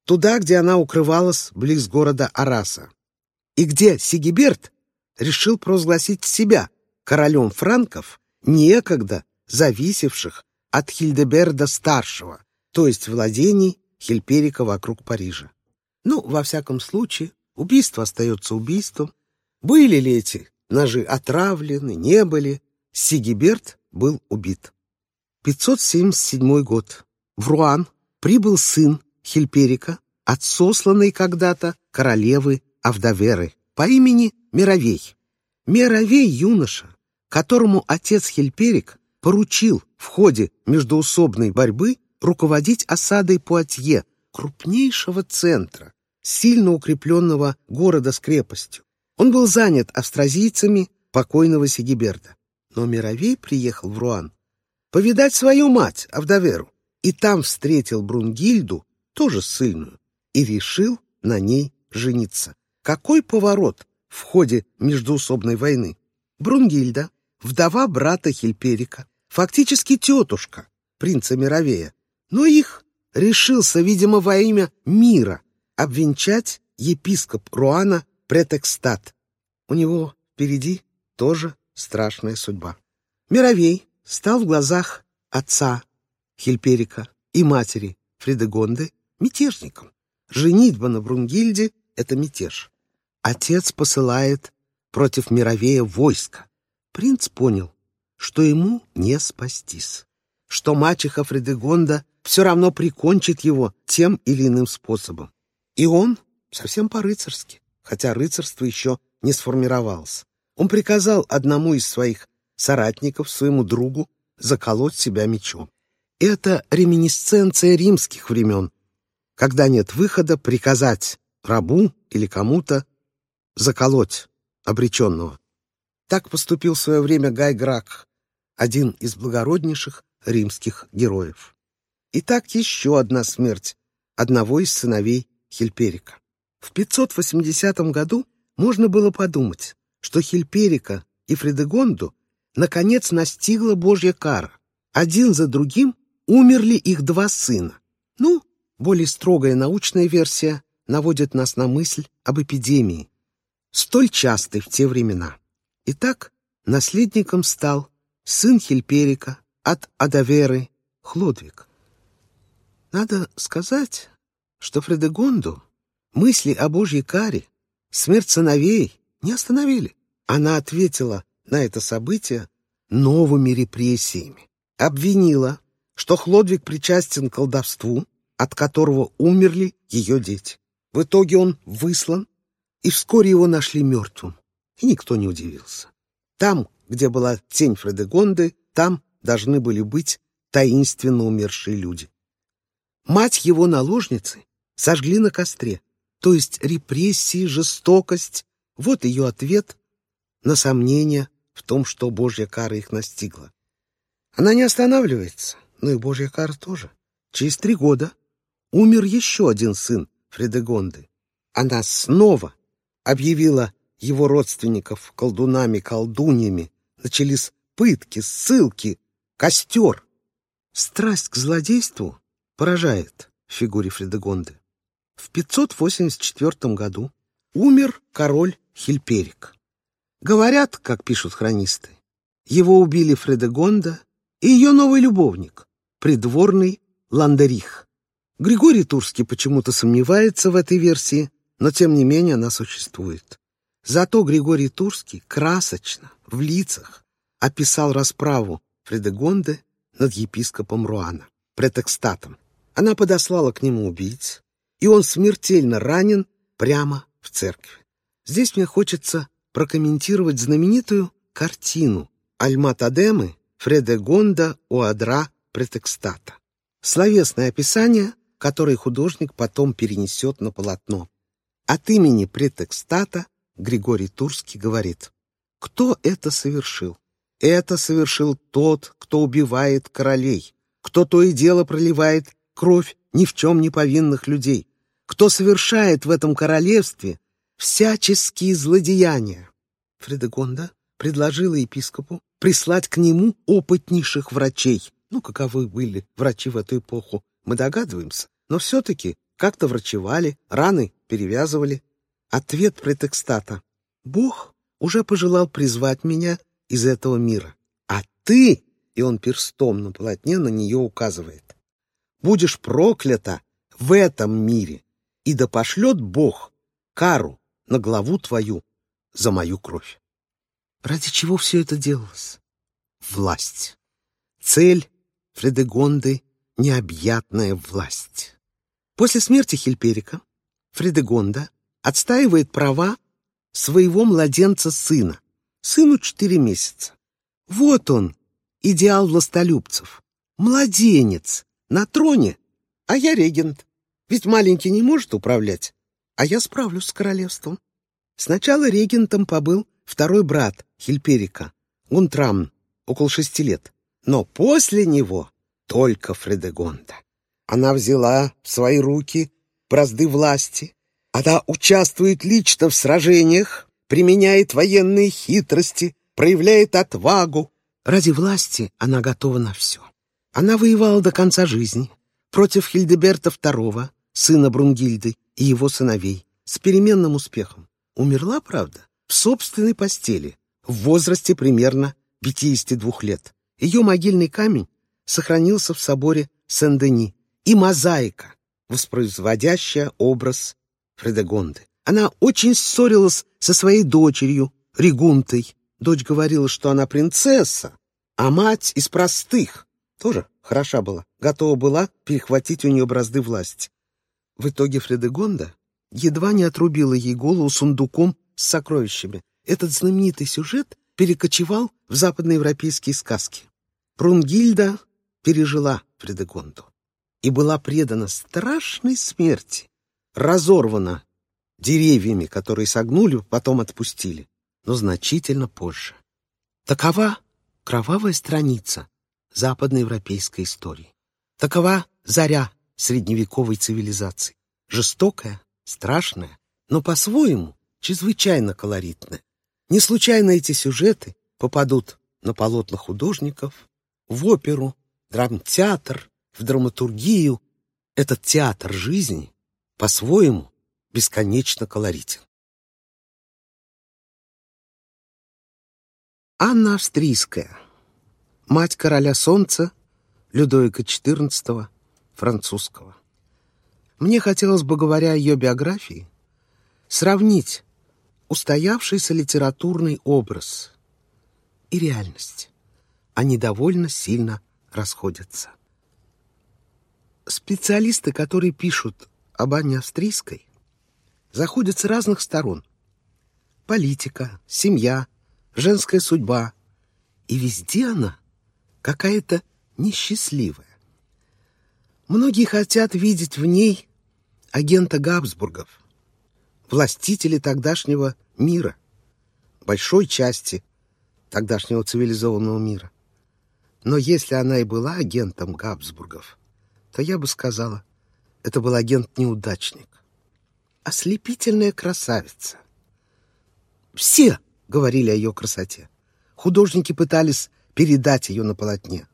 туда, где она укрывалась близ города Араса. и где Сигиберт решил провозгласить себя королем франков, некогда зависевших от Хильдеберда-старшего, то есть владений Хильперика вокруг Парижа. Ну, во всяком случае, убийство остается убийством. Были ли эти ножи отравлены, не были, Сигиберт был убит. 577 год. В Руан прибыл сын Хильперика от сосланной когда-то королевы Авдаверы по имени Мировей. Мировей юноша, которому отец Хильперик поручил в ходе междоусобной борьбы руководить осадой Пуатье, крупнейшего центра, сильно укрепленного города с крепостью. Он был занят австразийцами покойного Сигиберда. Но Мировей приехал в Руан повидать свою мать, Авдаверу, и там встретил Брунгильду, тоже сильную, и решил на ней жениться. Какой поворот в ходе междуусобной войны? Брунгильда, вдова брата Хильперика, фактически тетушка принца Мировея, но их решился, видимо, во имя мира обвенчать епископ Руана Претекстат. У него впереди тоже страшная судьба. Мировей стал в глазах отца Хильперика и матери Фридегонды мятежником. Женитьба на Брунгильде — это мятеж. Отец посылает против Мировея войско. Принц понял, что ему не спастись, что мачеха Фредегонда все равно прикончит его тем или иным способом. И он совсем по-рыцарски, хотя рыцарство еще не сформировалось. Он приказал одному из своих соратников, своему другу, заколоть себя мечом. Это реминисценция римских времен, когда нет выхода приказать рабу или кому-то заколоть обреченного. Так поступил в свое время Гай Грак, один из благороднейших римских героев. И так еще одна смерть одного из сыновей Хильперика. В 580 году можно было подумать, что Хильперика и Фредегонду наконец настигла Божья кара. Один за другим умерли их два сына. Ну, более строгая научная версия наводит нас на мысль об эпидемии, столь частой в те времена. Итак, наследником стал сын Хильперика от Адаверы Хлодвиг. Надо сказать, что Фредегонду мысли о Божьей каре, смерть сыновей не остановили. Она ответила на это событие новыми репрессиями. Обвинила, что Хлодвиг причастен к колдовству, от которого умерли ее дети. В итоге он выслан, и вскоре его нашли мертвым. И никто не удивился. Там, где была тень Фредегонды, там должны были быть таинственно умершие люди. Мать его наложницы сожгли на костре, то есть репрессии, жестокость — вот ее ответ на сомнения в том, что Божья кара их настигла. Она не останавливается, но и Божья кара тоже. Через три года умер еще один сын Фредегонды. Она снова объявила его родственников колдунами-колдуньями. Начались пытки, ссылки, костер. Страсть к злодейству поражает в фигуре Фредегонды. В 584 году умер король Хильперик. Говорят, как пишут хронисты, его убили Фредегонда и ее новый любовник, придворный Ландерих. Григорий Турский почему-то сомневается в этой версии, но тем не менее она существует. Зато Григорий Турский красочно, в лицах, описал расправу Фредегонды над епископом Руана, претекстатом. Она подослала к нему убийц, и он смертельно ранен прямо в церкви. Здесь мне хочется прокомментировать знаменитую картину Альма-Тадемы Фредегонда Уадра Претекстата. Словесное описание, которое художник потом перенесет на полотно. От имени Претекстата Григорий Турский говорит, «Кто это совершил? Это совершил тот, кто убивает королей, кто то и дело проливает кровь ни в чем не повинных людей, кто совершает в этом королевстве всяческие злодеяния. Фредегонда предложила епископу прислать к нему опытнейших врачей. Ну, каковы были врачи в эту эпоху, мы догадываемся, но все-таки как-то врачевали, раны перевязывали. Ответ претекстата. Бог уже пожелал призвать меня из этого мира. А ты, и он перстом на полотне на нее указывает, будешь проклята в этом мире, и да пошлет Бог кару на главу твою за мою кровь. Ради чего все это делалось? Власть. Цель Фредегонды — необъятная власть. После смерти Хильперика Фредегонда отстаивает права своего младенца-сына. Сыну четыре месяца. Вот он, идеал властолюбцев. Младенец на троне, а я регент. Ведь маленький не может управлять, а я справлюсь с королевством. Сначала регентом побыл второй брат Хильперика, Гунтрам, около шести лет. Но после него только Фредегонда. Она взяла в свои руки бразды власти. Она участвует лично в сражениях, применяет военные хитрости, проявляет отвагу. Ради власти она готова на все. Она воевала до конца жизни против Хильдеберта II, сына Брунгильды, и его сыновей, с переменным успехом. Умерла, правда, в собственной постели, в возрасте примерно 52 лет. Ее могильный камень сохранился в соборе Сен-Дени и мозаика, воспроизводящая образ Фредегонды. Она очень ссорилась со своей дочерью, Ригунтой. Дочь говорила, что она принцесса, а мать из простых. Тоже хороша была, готова была перехватить у нее бразды власти. В итоге Фредегонда едва не отрубила ей голову сундуком с сокровищами. Этот знаменитый сюжет перекочевал в западноевропейские сказки. Прунгильда пережила Фредегонду и была предана страшной смерти, разорвана деревьями, которые согнули, потом отпустили, но значительно позже. Такова кровавая страница западноевропейской истории. Такова заря средневековой цивилизации. Жестокая, страшная, но по-своему чрезвычайно колоритная. Не случайно эти сюжеты попадут на полотна художников, в оперу, драмтеатр, в драматургию. Этот театр жизни по-своему бесконечно колоритен. Анна Австрийская, мать короля солнца Людовика XIV, французского. Мне хотелось бы, говоря о ее биографии, сравнить устоявшийся литературный образ и реальность. Они довольно сильно расходятся. Специалисты, которые пишут об Анне Австрийской, заходят с разных сторон. Политика, семья, женская судьба. И везде она какая-то несчастливая. Многие хотят видеть в ней агента Габсбургов, властители тогдашнего мира, большой части тогдашнего цивилизованного мира. Но если она и была агентом Габсбургов, то я бы сказала, это был агент-неудачник. Ослепительная красавица. Все говорили о ее красоте. Художники пытались передать ее на полотне.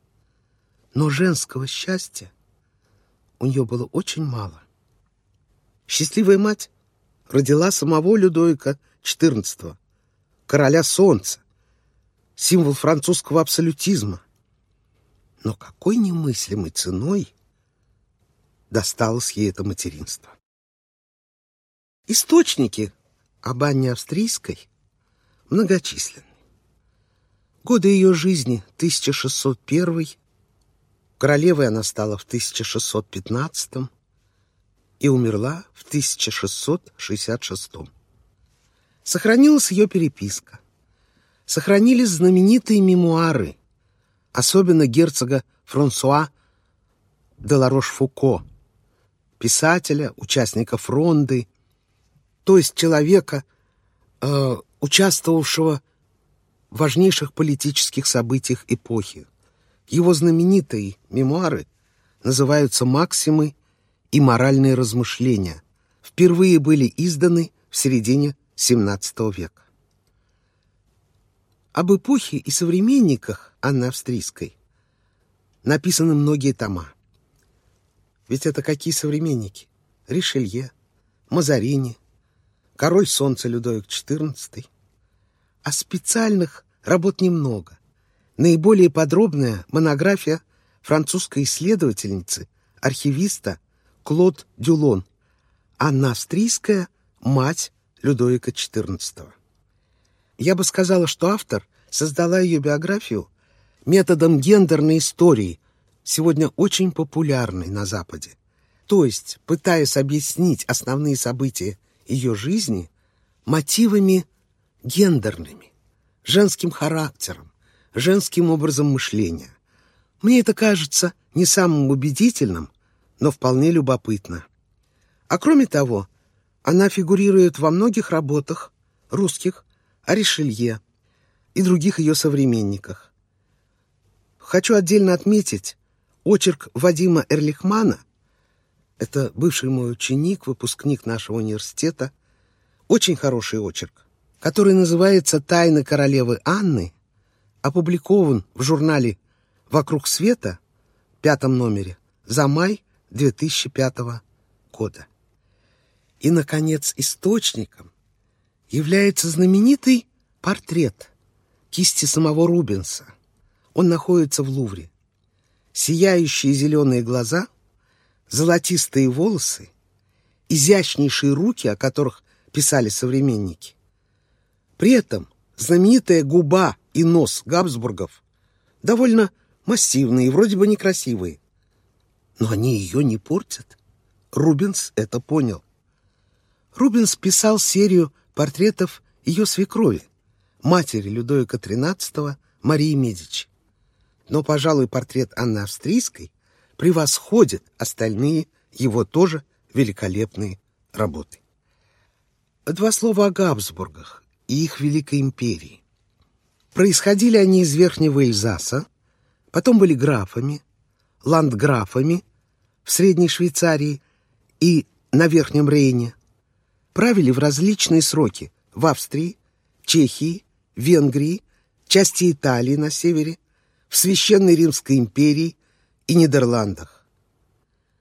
Но женского счастья у нее было очень мало. Счастливая мать родила самого Людовика XIV, короля солнца, символ французского абсолютизма. Но какой немыслимой ценой досталось ей это материнство. Источники об Анне Австрийской многочисленны. Годы ее жизни 1601 Королевой она стала в 1615 и умерла в 1666. Сохранилась ее переписка. Сохранились знаменитые мемуары, особенно герцога Франсуа де Ларош-Фуко, писателя, участника фронды, то есть человека, э, участвовавшего в важнейших политических событиях эпохи. Его знаменитые мемуары называются «Максимы» и «Моральные размышления». Впервые были изданы в середине XVII века. Об эпохе и современниках Анны Австрийской написаны многие тома. Ведь это какие современники? Ришелье, Мазарини, король солнца Людовик XIV. А специальных работ немного. Наиболее подробная монография французской исследовательницы, архивиста Клод Дюлон, Анна Австрийская, мать Людовика XIV. Я бы сказала, что автор создала ее биографию методом гендерной истории, сегодня очень популярной на Западе. То есть, пытаясь объяснить основные события ее жизни мотивами гендерными, женским характером, женским образом мышления. Мне это кажется не самым убедительным, но вполне любопытно. А кроме того, она фигурирует во многих работах русских о Ришелье и других ее современниках. Хочу отдельно отметить очерк Вадима Эрлихмана, это бывший мой ученик, выпускник нашего университета, очень хороший очерк, который называется «Тайны королевы Анны», опубликован в журнале «Вокруг света» пятом номере за май 2005 года. И, наконец, источником является знаменитый портрет кисти самого Рубенса. Он находится в Лувре. Сияющие зеленые глаза, золотистые волосы, изящнейшие руки, о которых писали современники. При этом знаменитая губа и нос Габсбургов довольно массивные и вроде бы некрасивые. Но они ее не портят. Рубенс это понял. Рубенс писал серию портретов ее свекрови, матери Людовика XIII Марии Медичи. Но, пожалуй, портрет Анны Австрийской превосходит остальные его тоже великолепные работы. Два слова о Габсбургах и их Великой империи. Происходили они из Верхнего Эльзаса, потом были графами, ландграфами в Средней Швейцарии и на Верхнем Рейне, правили в различные сроки в Австрии, Чехии, Венгрии, части Италии на севере, в Священной Римской империи и Нидерландах.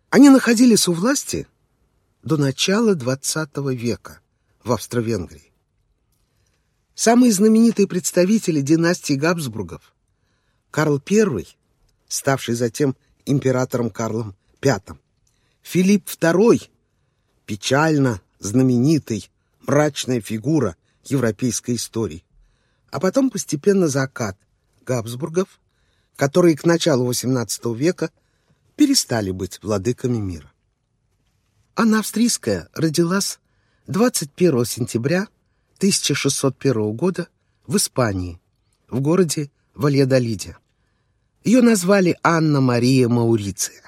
Они находились у власти до начала XX века в Австро-Венгрии. Самые знаменитые представители династии Габсбургов Карл I, ставший затем императором Карлом V, Филипп II, печально знаменитый, мрачная фигура европейской истории. А потом постепенно закат Габсбургов, которые к началу XVIII века перестали быть владыками мира. Анна Австрийская родилась 21 сентября 1601 года в Испании, в городе Вальядолиде. Ее назвали Анна-Мария Мауриция.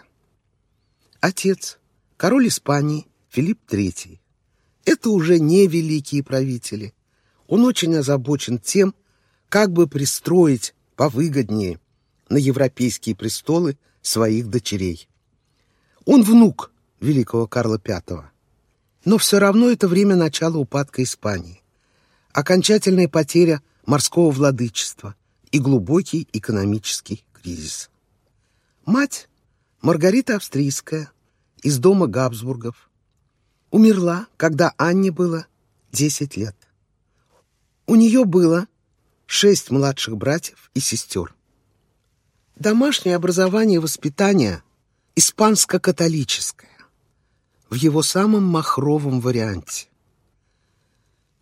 Отец, король Испании Филипп III, это уже не великие правители. Он очень озабочен тем, как бы пристроить повыгоднее на европейские престолы своих дочерей. Он внук великого Карла V. Но все равно это время начала упадка Испании. Окончательная потеря морского владычества и глубокий экономический кризис. Мать, Маргарита Австрийская, из дома Габсбургов, умерла, когда Анне было 10 лет. У нее было шесть младших братьев и сестер. Домашнее образование и воспитание испанско-католическое, в его самом махровом варианте.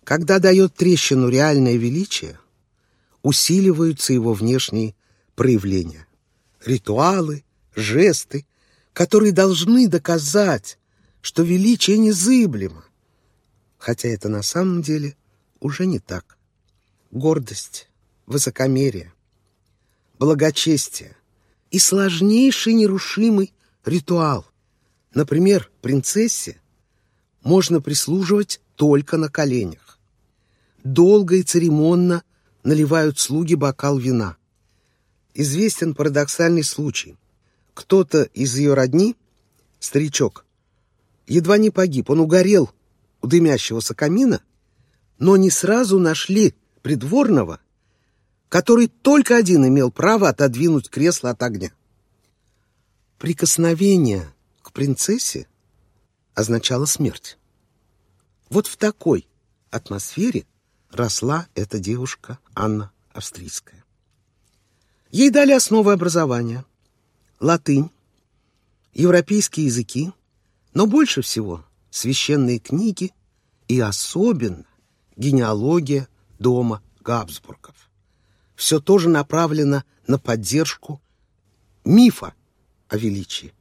Когда дает трещину реальное величие, усиливаются его внешние проявления. Ритуалы, жесты, которые должны доказать, что величие незыблемо. Хотя это на самом деле уже не так. Гордость, высокомерие, благочестие и сложнейший нерушимый ритуал. Например, принцессе можно прислуживать только на коленях. Долго и церемонно наливают слуги бокал вина. Известен парадоксальный случай. Кто-то из ее родни, старичок, едва не погиб. Он угорел у дымящегося камина, но не сразу нашли придворного, который только один имел право отодвинуть кресло от огня. Прикосновение к принцессе означало смерть. Вот в такой атмосфере росла эта девушка Анна Австрийская. Ей дали основы образования, латынь, европейские языки, но больше всего священные книги и особенно генеалогия дома Габсбургов. Все тоже направлено на поддержку мифа о величии.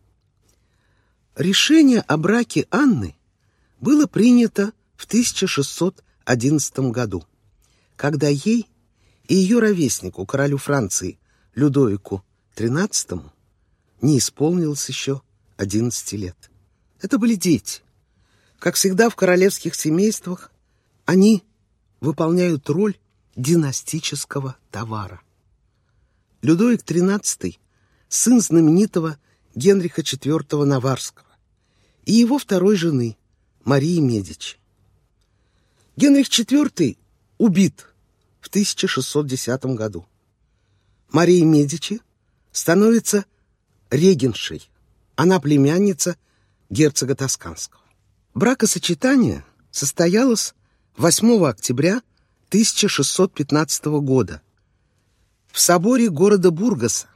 Решение о браке Анны было принято в 1611 году, когда ей и ее ровеснику, королю Франции, Людовику XIII, не исполнилось еще 11 лет. Это были дети. Как всегда в королевских семействах, они выполняют роль династического товара. Людовик XIII – сын знаменитого Генриха IV Наварского и его второй жены Марии Медичи. Генрих IV убит в 1610 году. Мария Медичи становится регеншей. Она племянница герцога Тосканского. Бракосочетание состоялось 8 октября 1615 года в соборе города Бургаса.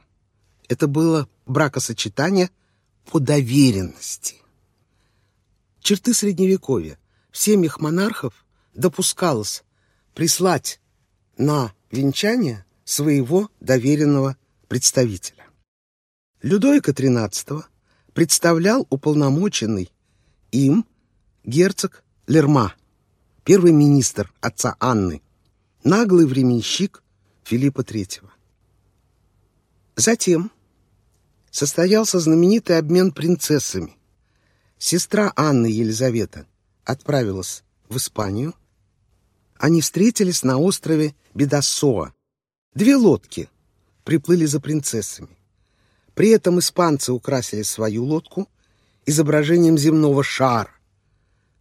Это было бракосочетание по доверенности. Черты Средневековья. В семьях монархов допускалось прислать на венчание своего доверенного представителя. Людовика XIII представлял уполномоченный им герцог Лерма, первый министр отца Анны, наглый временщик Филиппа III. Затем состоялся знаменитый обмен принцессами. Сестра Анны Елизавета отправилась в Испанию. Они встретились на острове Бедосоа. Две лодки приплыли за принцессами. При этом испанцы украсили свою лодку изображением земного шара.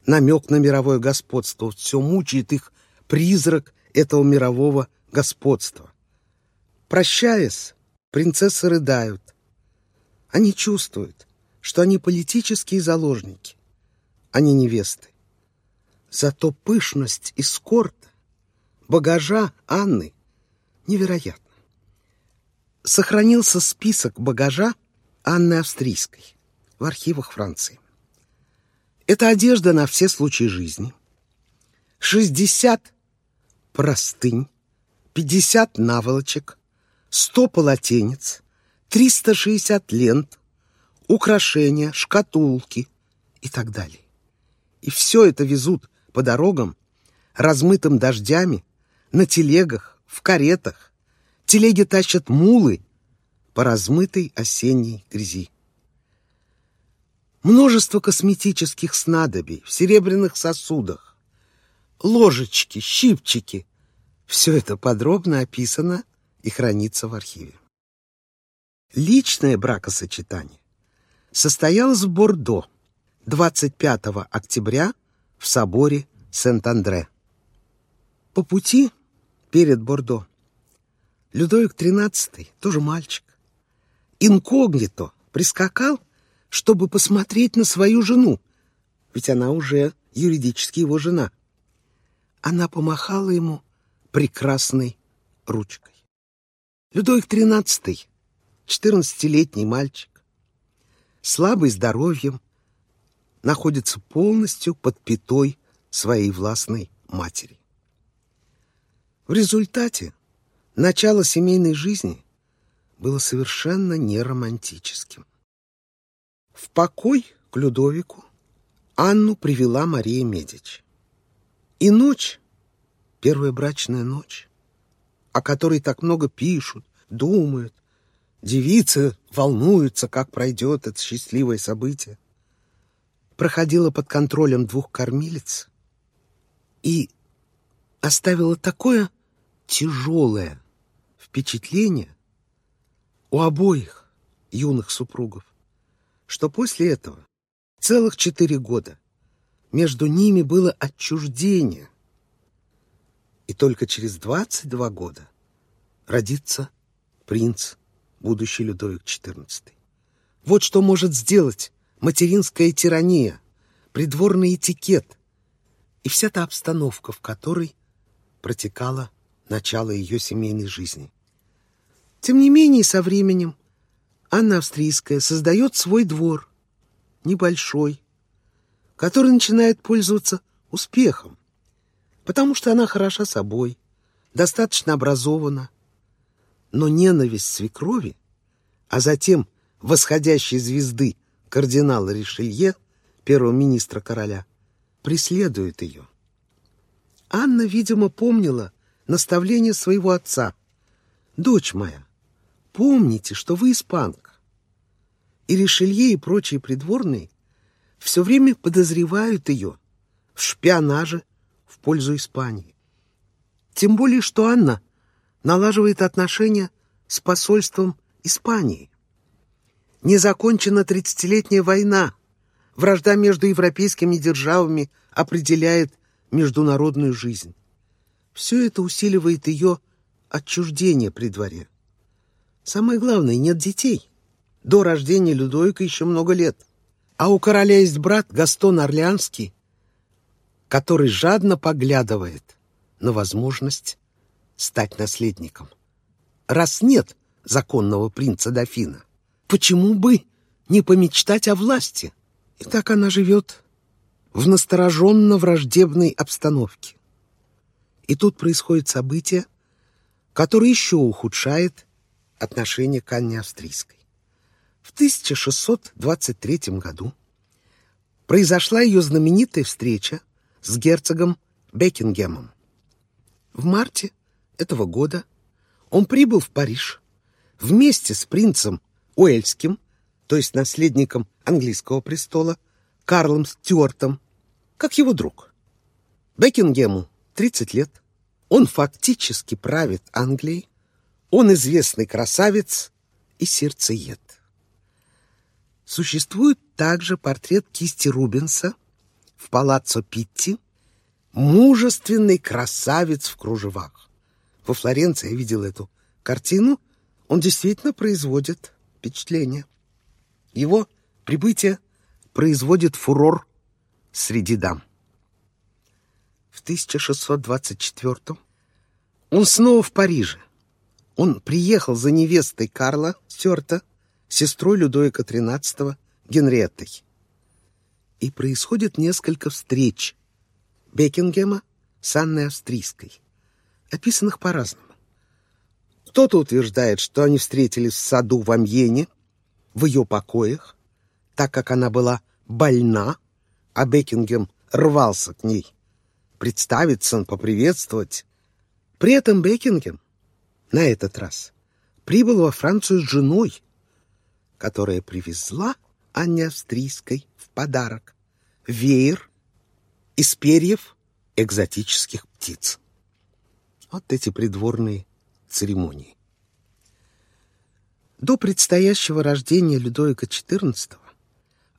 Намек на мировое господство. Все мучает их призрак этого мирового господства. Прощаясь, принцессы рыдают. Они чувствуют, что они политические заложники, а не невесты. Зато пышность эскорта, багажа Анны невероятна сохранился список багажа Анны Австрийской в архивах Франции. Это одежда на все случаи жизни, 60 простынь, 50 наволочек, 100 полотенец, 360 лент, украшения, шкатулки и так далее. И все это везут по дорогам, размытым дождями, на телегах, в каретах, Телеги тащат мулы по размытой осенней грязи. Множество косметических снадобий в серебряных сосудах, ложечки, щипчики. Все это подробно описано и хранится в архиве. Личное бракосочетание состоялось в Бордо 25 октября в соборе Сент-Андре. По пути перед Бордо Людовик XIII, тоже мальчик, инкогнито прискакал, чтобы посмотреть на свою жену, ведь она уже юридически его жена. Она помахала ему прекрасной ручкой. Людовик XIII, четырнадцатилетний мальчик, слабый здоровьем, находится полностью под пятой своей властной матери. В результате Начало семейной жизни было совершенно не романтическим. В покой к Людовику Анну привела Мария Медич. И ночь, первая брачная ночь, о которой так много пишут, думают, девицы волнуются, как пройдет это счастливое событие, проходила под контролем двух кормилиц и оставила такое тяжелое впечатление у обоих юных супругов, что после этого целых четыре года между ними было отчуждение, и только через 22 года родится принц, будущий Людовик XIV. Вот что может сделать материнская тирания, придворный этикет и вся та обстановка, в которой протекало начало ее семейной жизни. Тем не менее, со временем Анна Австрийская создает свой двор, небольшой, который начинает пользоваться успехом, потому что она хороша собой, достаточно образована. Но ненависть свекрови, а затем восходящей звезды кардинала Ришелье, первого министра короля, преследует ее. Анна, видимо, помнила наставление своего отца. «Дочь моя, помните, что вы испанка». И Ришелье и прочие придворные все время подозревают ее в шпионаже в пользу Испании. Тем более, что Анна налаживает отношения с посольством Испании. Не закончена тридцатилетняя война. Вражда между европейскими державами определяет международную жизнь. Все это усиливает ее отчуждение при дворе. Самое главное, нет детей. До рождения Людовика еще много лет. А у короля есть брат Гастон Орлеанский, который жадно поглядывает на возможность стать наследником. Раз нет законного принца дофина, почему бы не помечтать о власти? И так она живет в настороженно-враждебной обстановке. И тут происходит событие, которое еще ухудшает отношение к Анне Австрийской. В 1623 году произошла ее знаменитая встреча с герцогом Бекингемом. В марте этого года он прибыл в Париж вместе с принцем Уэльским, то есть наследником английского престола, Карлом Стюартом, как его друг. Бекингему 30 лет. Он фактически правит Англией. Он известный красавец и сердцеед. Существует также портрет кисти Рубенса в палаццо Питти, мужественный красавец в кружевах. Во Флоренции я видел эту картину. Он действительно производит впечатление. Его прибытие производит фурор среди дам. В 1624 он снова в Париже. Он приехал за невестой Карла Стюарта, сестрой Людовика XIII, Генриеттой. И происходит несколько встреч Бекингема с Анной Австрийской, описанных по-разному. Кто-то утверждает, что они встретились в саду в Амьене, в ее покоях, так как она была больна, а Бекингем рвался к ней представиться, поприветствовать. При этом Бекингем на этот раз прибыл во Францию с женой, которая привезла Анне Австрийской в подарок веер из перьев экзотических птиц. Вот эти придворные церемонии. До предстоящего рождения Людовика XIV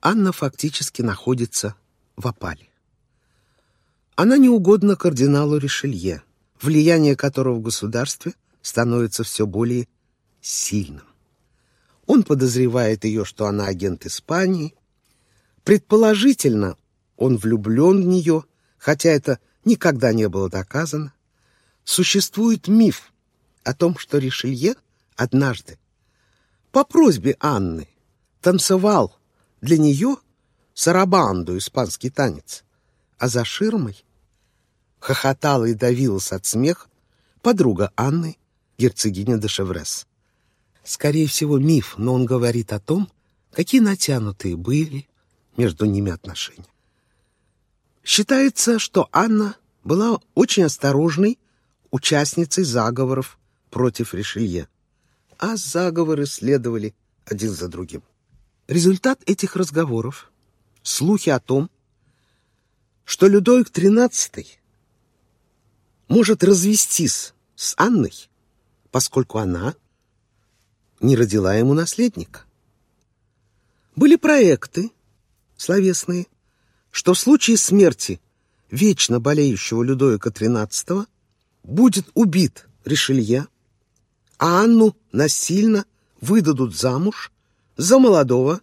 Анна фактически находится в опале. Она не угодна кардиналу Ришелье, влияние которого в государстве становится все более сильным. Он подозревает ее, что она агент Испании. Предположительно, он влюблен в нее, хотя это никогда не было доказано. Существует миф о том, что Ришелье однажды по просьбе Анны танцевал для нее сарабанду, испанский танец, а за ширмой хохотала и давилась от смеха подруга Анны, герцогиня де Шеврес. Скорее всего, миф, но он говорит о том, какие натянутые были между ними отношения. Считается, что Анна была очень осторожной участницей заговоров против Ришелье, а заговоры следовали один за другим. Результат этих разговоров — слухи о том, что Людовик XIII может развестись с Анной, поскольку она не родила ему наследника. Были проекты словесные, что в случае смерти вечно болеющего Людовика XIII будет убит Ришелье, а Анну насильно выдадут замуж за молодого,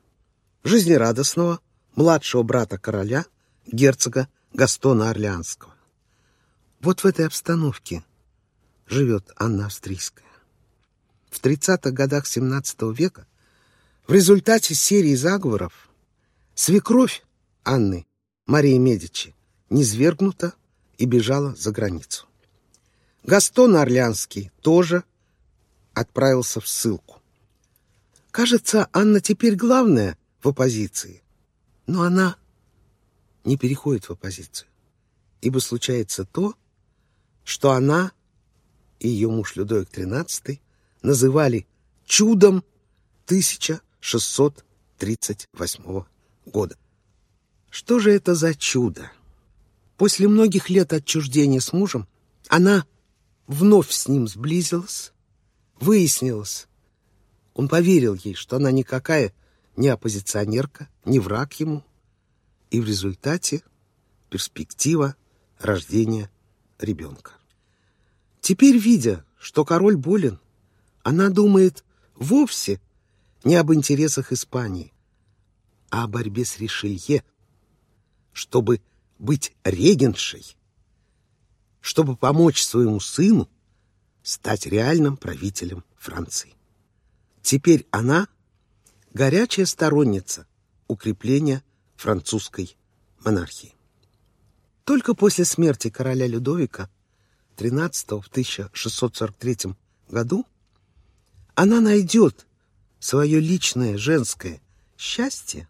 жизнерадостного, младшего брата короля, герцога Гастона Орлеанского. Вот в этой обстановке живет Анна Австрийская. В 30-х годах XVII века в результате серии заговоров свекровь Анны, Мария Медичи, низвергнута и бежала за границу. Гастон Орлеанский тоже отправился в ссылку. Кажется, Анна теперь главная в оппозиции, но она не переходит в оппозицию, ибо случается то, что она и ее муж Людовик XIII называли чудом 1638 года. Что же это за чудо? После многих лет отчуждения с мужем она вновь с ним сблизилась, выяснилось. Он поверил ей, что она никакая не оппозиционерка, не враг ему, и в результате перспектива рождения ребенка. Теперь, видя, что король болен, она думает вовсе не об интересах Испании, а о борьбе с Ришелье, чтобы быть регеншей, чтобы помочь своему сыну стать реальным правителем Франции. Теперь она горячая сторонница укрепления французской монархии. Только после смерти короля Людовика XIII в 1643 году она найдет свое личное женское счастье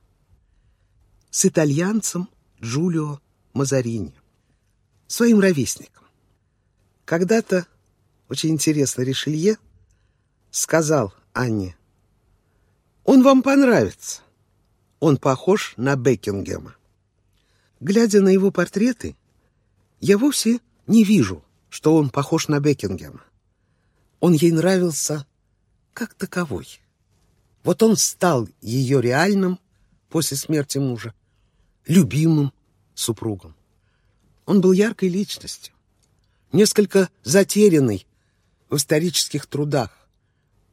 с итальянцем Джулио Мазарини, своим ровесником. Когда-то, очень интересно, Ришелье сказал Анне, «Он вам понравится. Он похож на Бекингема. Глядя на его портреты, я вовсе не вижу, что он похож на Бекингема. Он ей нравился как таковой. Вот он стал ее реальным после смерти мужа, любимым супругом. Он был яркой личностью, несколько затерянный в исторических трудах.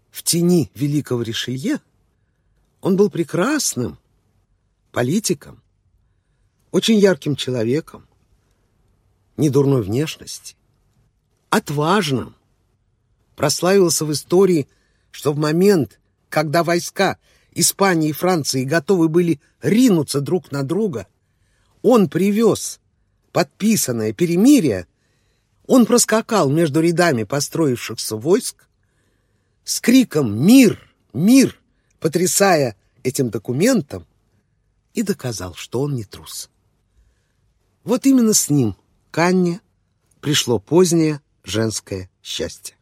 В тени великого Ришелье он был прекрасным политиком, очень ярким человеком, недурной внешности, отважным, прославился в истории, что в момент, когда войска Испании и Франции готовы были ринуться друг на друга, он привез подписанное перемирие, он проскакал между рядами построившихся войск с криком «Мир! Мир!», потрясая этим документом, и доказал, что он не трус. Вот именно с ним, Канне, пришло позднее женское счастье.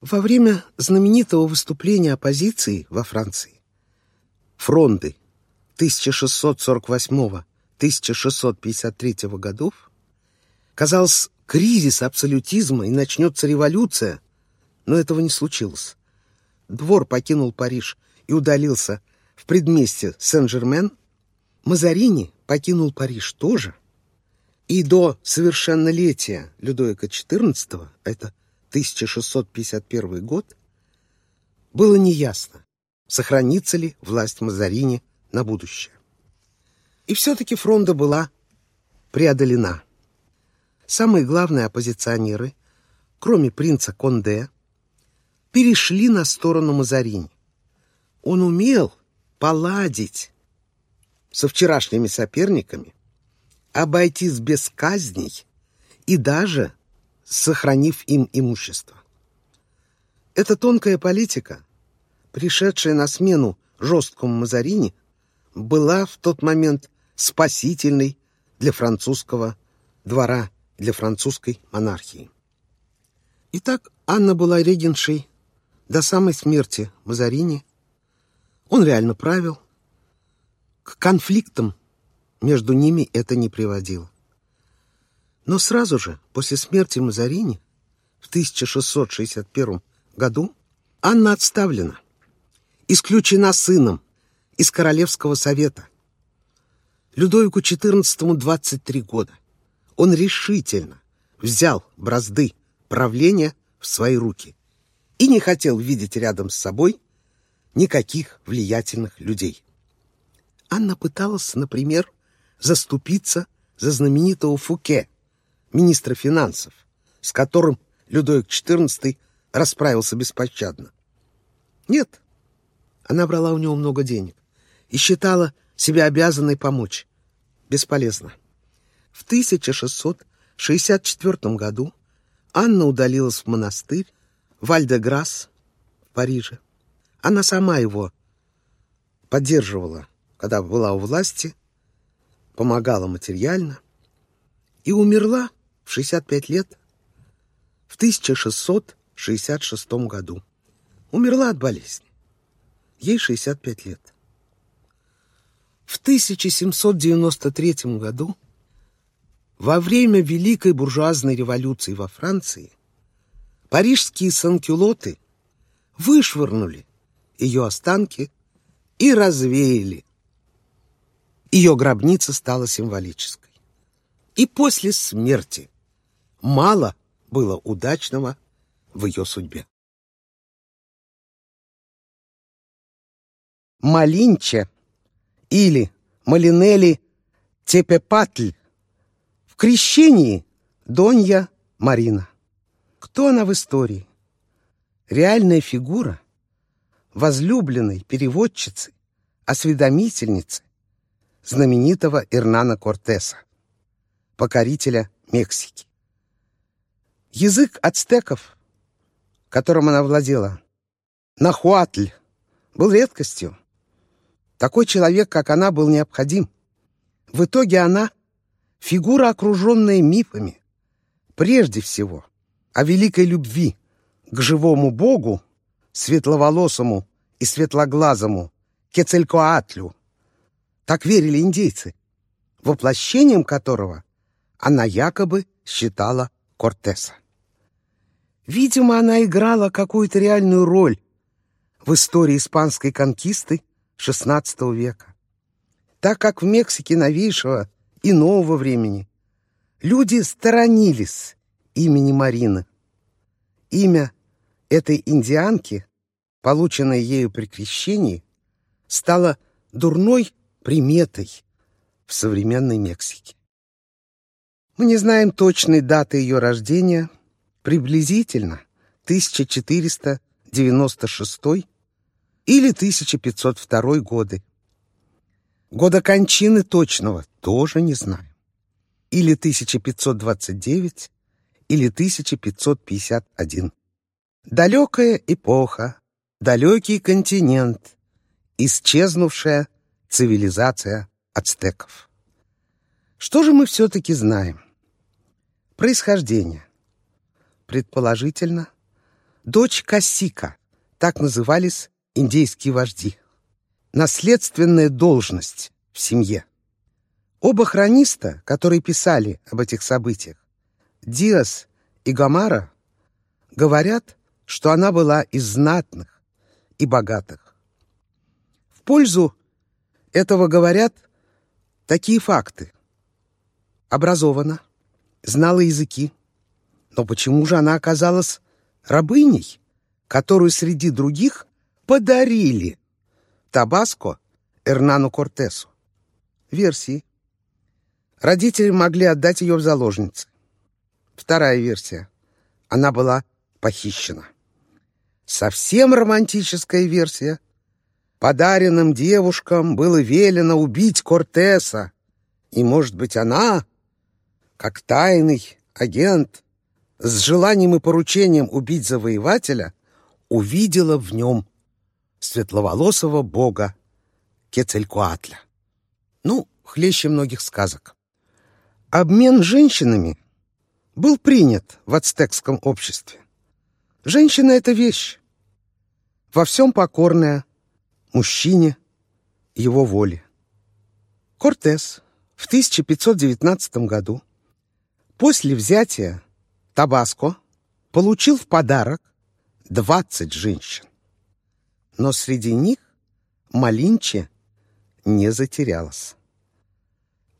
Во время знаменитого выступления оппозиции во Франции фронды 1648-1653 годов казалось, кризис абсолютизма и начнется революция, но этого не случилось. Двор покинул Париж и удалился в предместье Сен-Жермен. Мазарини покинул Париж тоже, и до совершеннолетия Людовика XIV, это 1651 год, было неясно, сохранится ли власть Мазарини на будущее. И все-таки фронта была преодолена. Самые главные оппозиционеры, кроме принца Конде, перешли на сторону Мазарини. Он умел поладить со вчерашними соперниками обойтись без казней и даже сохранив им имущество. Эта тонкая политика, пришедшая на смену жесткому Мазарини, была в тот момент спасительной для французского двора, для французской монархии. Итак, Анна была регеншей до самой смерти Мазарини. Он реально правил. К конфликтам между ними это не приводило. Но сразу же, после смерти Мазарини, в 1661 году, Анна отставлена, исключена сыном из Королевского совета. Людовику XIV 23 года. Он решительно взял бразды правления в свои руки и не хотел видеть рядом с собой никаких влиятельных людей. Анна пыталась, например, заступиться за знаменитого Фуке, министра финансов, с которым Людовик XIV расправился беспощадно. Нет, она брала у него много денег и считала себя обязанной помочь. Бесполезно. В 1664 году Анна удалилась в монастырь Вальдеграсс в Париже. Она сама его поддерживала, когда была у власти, помогала материально и умерла в 65 лет в 1666 году. Умерла от болезни. Ей 65 лет. В 1793 году, во время Великой буржуазной революции во Франции, парижские санкюлоты вышвырнули ее останки и развеяли. Ее гробница стала символической. И после смерти мало было удачного в ее судьбе. Малинче или Малинели Тепепатль в крещении Донья Марина. Кто она в истории? Реальная фигура возлюбленной переводчицы, осведомительницы знаменитого Ирнана Кортеса, покорителя Мексики. Язык ацтеков, которым она владела, нахуатль, был редкостью. Такой человек, как она, был необходим. В итоге она — фигура, окруженная мифами. Прежде всего, о великой любви к живому Богу, светловолосому и светлоглазому Кецелькоатлю. Так верили индейцы, воплощением которого она якобы считала Кортеса. Видимо, она играла какую-то реальную роль в истории испанской конкисты XVI века. Так как в Мексике новейшего и нового времени люди сторонились имени Марины. Имя этой индианки, полученное ею при крещении, стало дурной приметой в современной Мексике. Мы не знаем точной даты ее рождения, приблизительно 1496 или 1502 годы. Года кончины точного тоже не знаем. Или 1529, или 1551. Далекая эпоха, далекий континент, исчезнувшая цивилизация ацтеков. Что же мы все-таки знаем? Происхождение. Предположительно, дочь Касика, так назывались индейские вожди. Наследственная должность в семье. Оба хрониста, которые писали об этих событиях, Диас и Гомара, говорят, что она была из знатных и богатых. В пользу этого говорят такие факты. Образована, знала языки. Но почему же она оказалась рабыней, которую среди других подарили Табаско Эрнану Кортесу. Версии. Родители могли отдать ее в заложницы. Вторая версия. Она была похищена. Совсем романтическая версия. Подаренным девушкам было велено убить Кортеса. И, может быть, она, как тайный агент, с желанием и поручением убить завоевателя, увидела в нем светловолосого бога Кецелькуатля. Ну, хлеще многих сказок. Обмен женщинами был принят в ацтекском обществе. Женщина — это вещь, во всем покорная мужчине, его воле. Кортес в 1519 году после взятия Табаско получил в подарок 20 женщин но среди них Малинче не затерялась.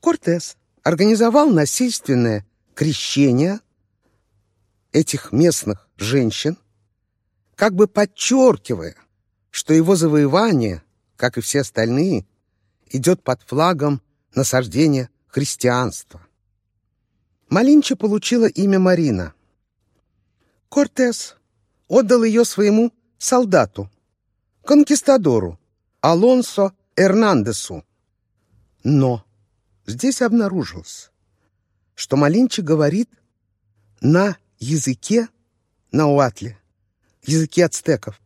Кортес организовал насильственное крещение этих местных женщин, как бы подчеркивая, что его завоевание, как и все остальные, идет под флагом насаждения христианства, Малинча получила имя Марина. Кортес отдал ее своему солдату, конкистадору, Алонсо Эрнандесу. Но здесь обнаружилось, что Малинча говорит на языке науатле, языке ацтеков.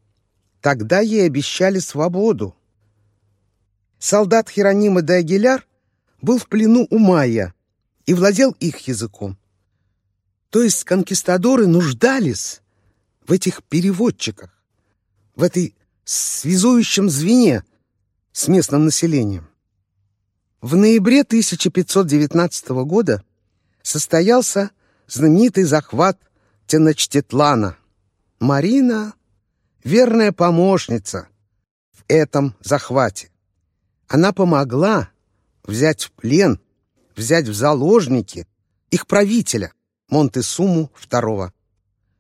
Тогда ей обещали свободу. Солдат Херонима де Агиляр был в плену у майя и владел их языком. То есть конкистадоры нуждались в этих переводчиках, в этой связующем звене с местным населением. В ноябре 1519 года состоялся знаменитый захват Теночтитлана. Марина — верная помощница в этом захвате. Она помогла взять в плен, взять в заложники их правителя Монтесуму II.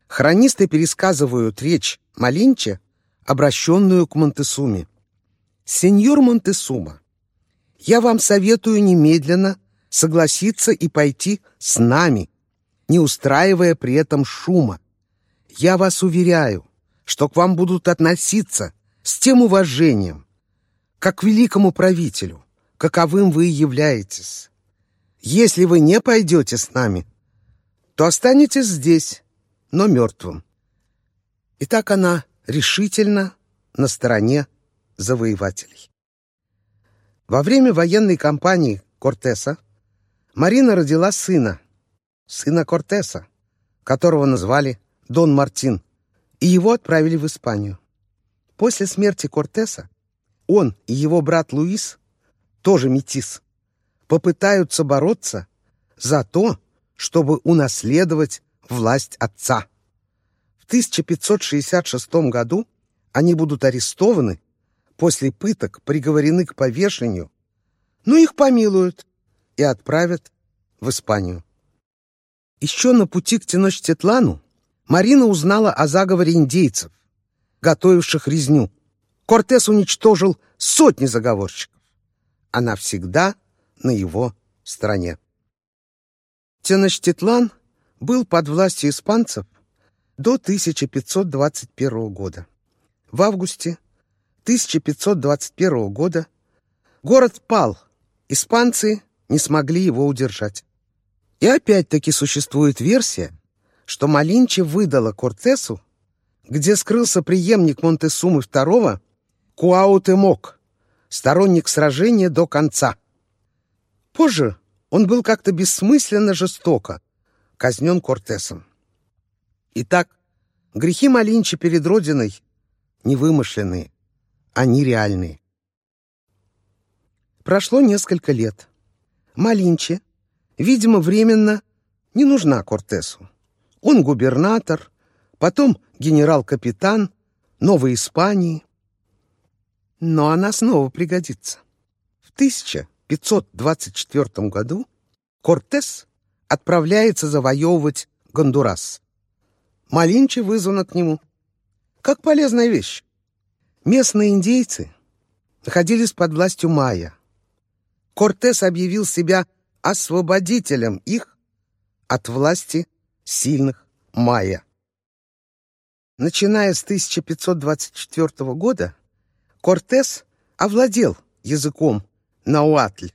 Хронисты пересказывают речь Малинче, обращенную к Монтесуме. «Сеньор Монтесума, я вам советую немедленно согласиться и пойти с нами, не устраивая при этом шума. Я вас уверяю, что к вам будут относиться с тем уважением, как к великому правителю, каковым вы являетесь. Если вы не пойдете с нами, то останетесь здесь, но мертвым. И так она решительно на стороне завоевателей. Во время военной кампании Кортеса Марина родила сына, сына Кортеса, которого назвали Дон Мартин, и его отправили в Испанию. После смерти Кортеса он и его брат Луис, тоже метис, попытаются бороться за то, чтобы унаследовать власть отца. В 1566 году они будут арестованы, после пыток приговорены к повешению, но их помилуют и отправят в Испанию. Еще на пути к Теночтетлану Марина узнала о заговоре индейцев, готовивших резню. Кортес уничтожил сотни заговорщиков. Она всегда на его стороне. Теночтитлан был под властью испанцев до 1521 года. В августе 1521 года город пал, испанцы не смогли его удержать. И опять-таки существует версия, что Малинчи выдала Кортесу, где скрылся преемник Монтесумы II Куаутемок, сторонник сражения до конца. Позже он был как-то бессмысленно жестоко казнен Кортесом. Итак, грехи Малинчи перед Родиной не вымышленные, они реальные. Прошло несколько лет. Малинчи, видимо, временно не нужна Кортесу. Он губернатор, потом генерал-капитан Новой Испании. Но она снова пригодится. В 1524 году Кортес отправляется завоевывать Гондурас. Малинчи вызвана к нему. Как полезная вещь. Местные индейцы находились под властью майя. Кортес объявил себя освободителем их от власти сильных майя. Начиная с 1524 года Кортес овладел языком науатль,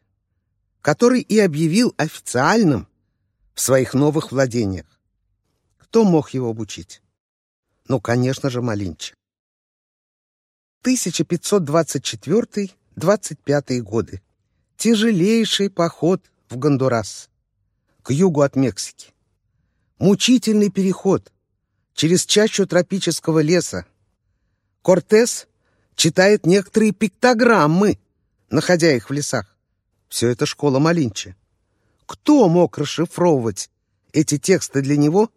который и объявил официальным в своих новых владениях. Кто мог его обучить? Ну, конечно же, Малинчи. 1524-25 годы тяжелейший поход в Гондурас, к югу от Мексики. Мучительный переход через чащу тропического леса. Кортес читает некоторые пиктограммы, находя их в лесах. Все это школа Малинчи. Кто мог расшифровывать эти тексты для него,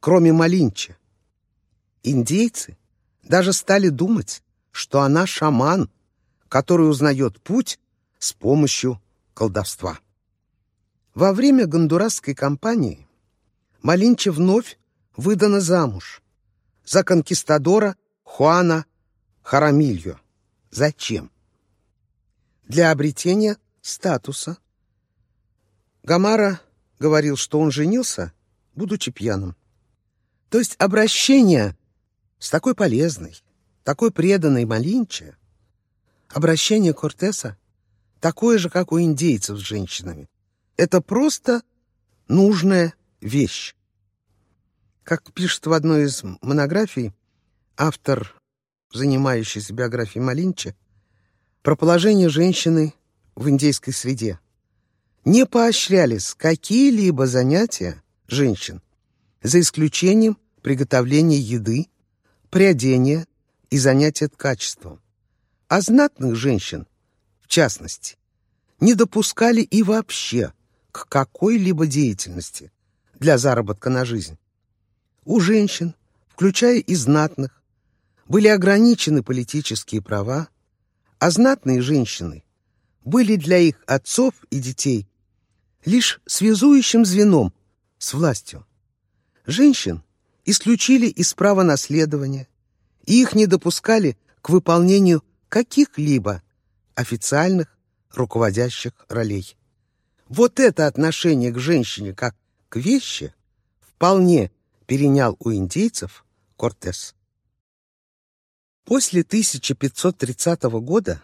кроме Малинчи? Индейцы даже стали думать, что она шаман, который узнает путь с помощью колдовства. Во время гондурасской кампании Малинчи вновь выдана замуж за конкистадора Хуана Харамильо. Зачем? Для обретения статуса. Гамара говорил, что он женился, будучи пьяным. То есть обращение с такой полезной, такой преданной Малинче, обращение Кортеса такое же, как у индейцев с женщинами. Это просто нужная вещь. Как пишет в одной из монографий автор, занимающийся биографией Малинча, про положение женщины в индейской среде. Не поощрялись какие-либо занятия женщин, за исключением приготовления еды, приодения и занятия ткачеством. А знатных женщин, в частности, не допускали и вообще к какой-либо деятельности для заработка на жизнь. У женщин, включая и знатных, были ограничены политические права, а знатные женщины были для их отцов и детей лишь связующим звеном с властью. Женщин исключили из права наследования, и их не допускали к выполнению каких-либо официальных руководящих ролей. Вот это отношение к женщине как к вещи вполне перенял у индейцев Кортес. После 1530 года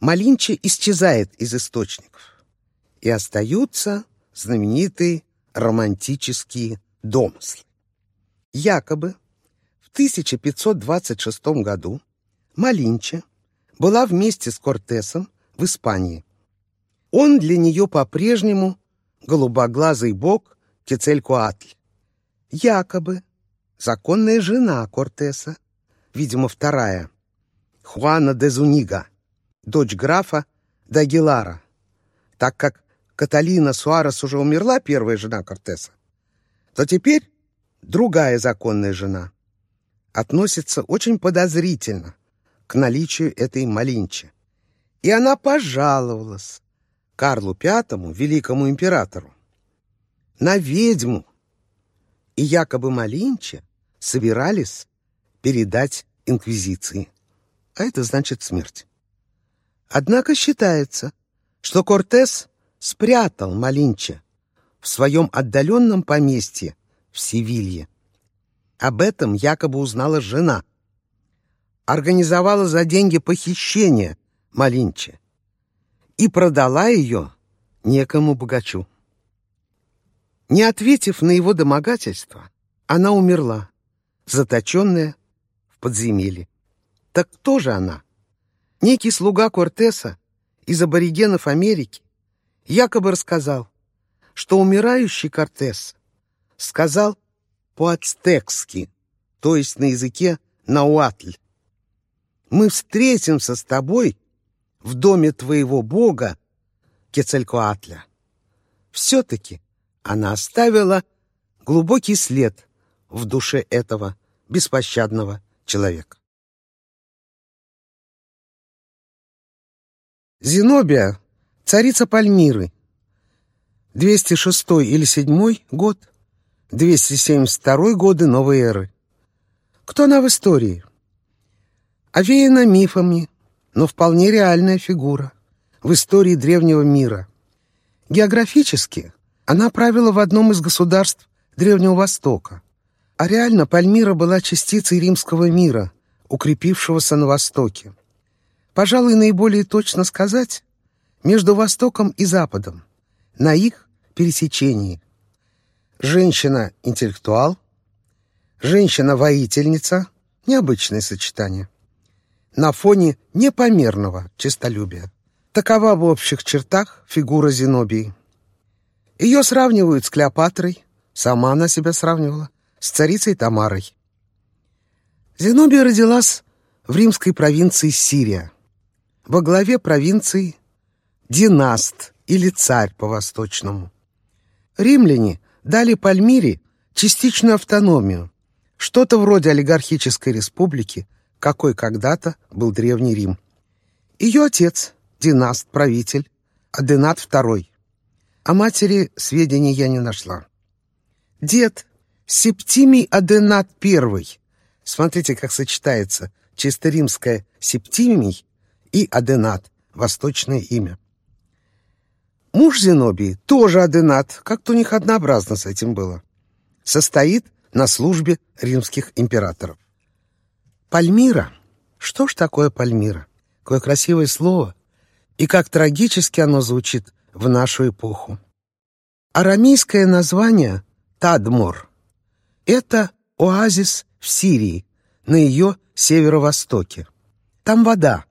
Малинча исчезает из источников, и остаются знаменитые романтические домыслы. Якобы в 1526 году Малинча была вместе с Кортесом в Испании. Он для нее по-прежнему голубоглазый бог Кецелькуатль. Якобы законная жена Кортеса, видимо, вторая, Хуана де Зунига, дочь графа Дагилара, так как Каталина Суарес уже умерла, первая жена Кортеса, то теперь другая законная жена относится очень подозрительно к наличию этой Малинчи. И она пожаловалась Карлу V, великому императору, на ведьму. И якобы Малинче собирались передать инквизиции. А это значит смерть. Однако считается, что Кортес спрятал Малинче в своем отдаленном поместье в Севилье. Об этом якобы узнала жена. Организовала за деньги похищение Малинче и продала ее некому богачу. Не ответив на его домогательство, она умерла, заточенная в подземелье. Так кто же она? Некий слуга Кортеса из аборигенов Америки якобы рассказал, что умирающий Кортес сказал по-ацтекски, то есть на языке науатль. «Мы встретимся с тобой в доме твоего бога Кецалькоатля». Все-таки она оставила глубокий след в душе этого беспощадного человека. Зенобия, царица Пальмиры, 206 или 7 год, 272 годы новой эры. Кто она в истории? Овеяна мифами, но вполне реальная фигура в истории древнего мира. Географически она правила в одном из государств Древнего Востока, а реально Пальмира была частицей римского мира, укрепившегося на Востоке. Пожалуй, наиболее точно сказать, между Востоком и Западом, на их пересечении – Женщина-интеллектуал, женщина-воительница — необычное сочетание. На фоне непомерного честолюбия. Такова в общих чертах фигура Зенобии. Ее сравнивают с Клеопатрой, сама она себя сравнивала, с царицей Тамарой. Зенобия родилась в римской провинции Сирия. Во главе провинции династ или царь по-восточному. Римляне дали Пальмире частичную автономию, что-то вроде олигархической республики, какой когда-то был Древний Рим. Ее отец, династ, правитель, Аденат II. О матери сведений я не нашла. Дед, Септимий Аденат I. Смотрите, как сочетается чисто римское Септимий и Аденат, восточное имя. Муж Зенобии тоже аденат, как-то у них однообразно с этим было. Состоит на службе римских императоров. Пальмира. Что ж такое Пальмира? Какое красивое слово. И как трагически оно звучит в нашу эпоху. Арамейское название Тадмор — это оазис в Сирии, на ее северо-востоке. Там вода.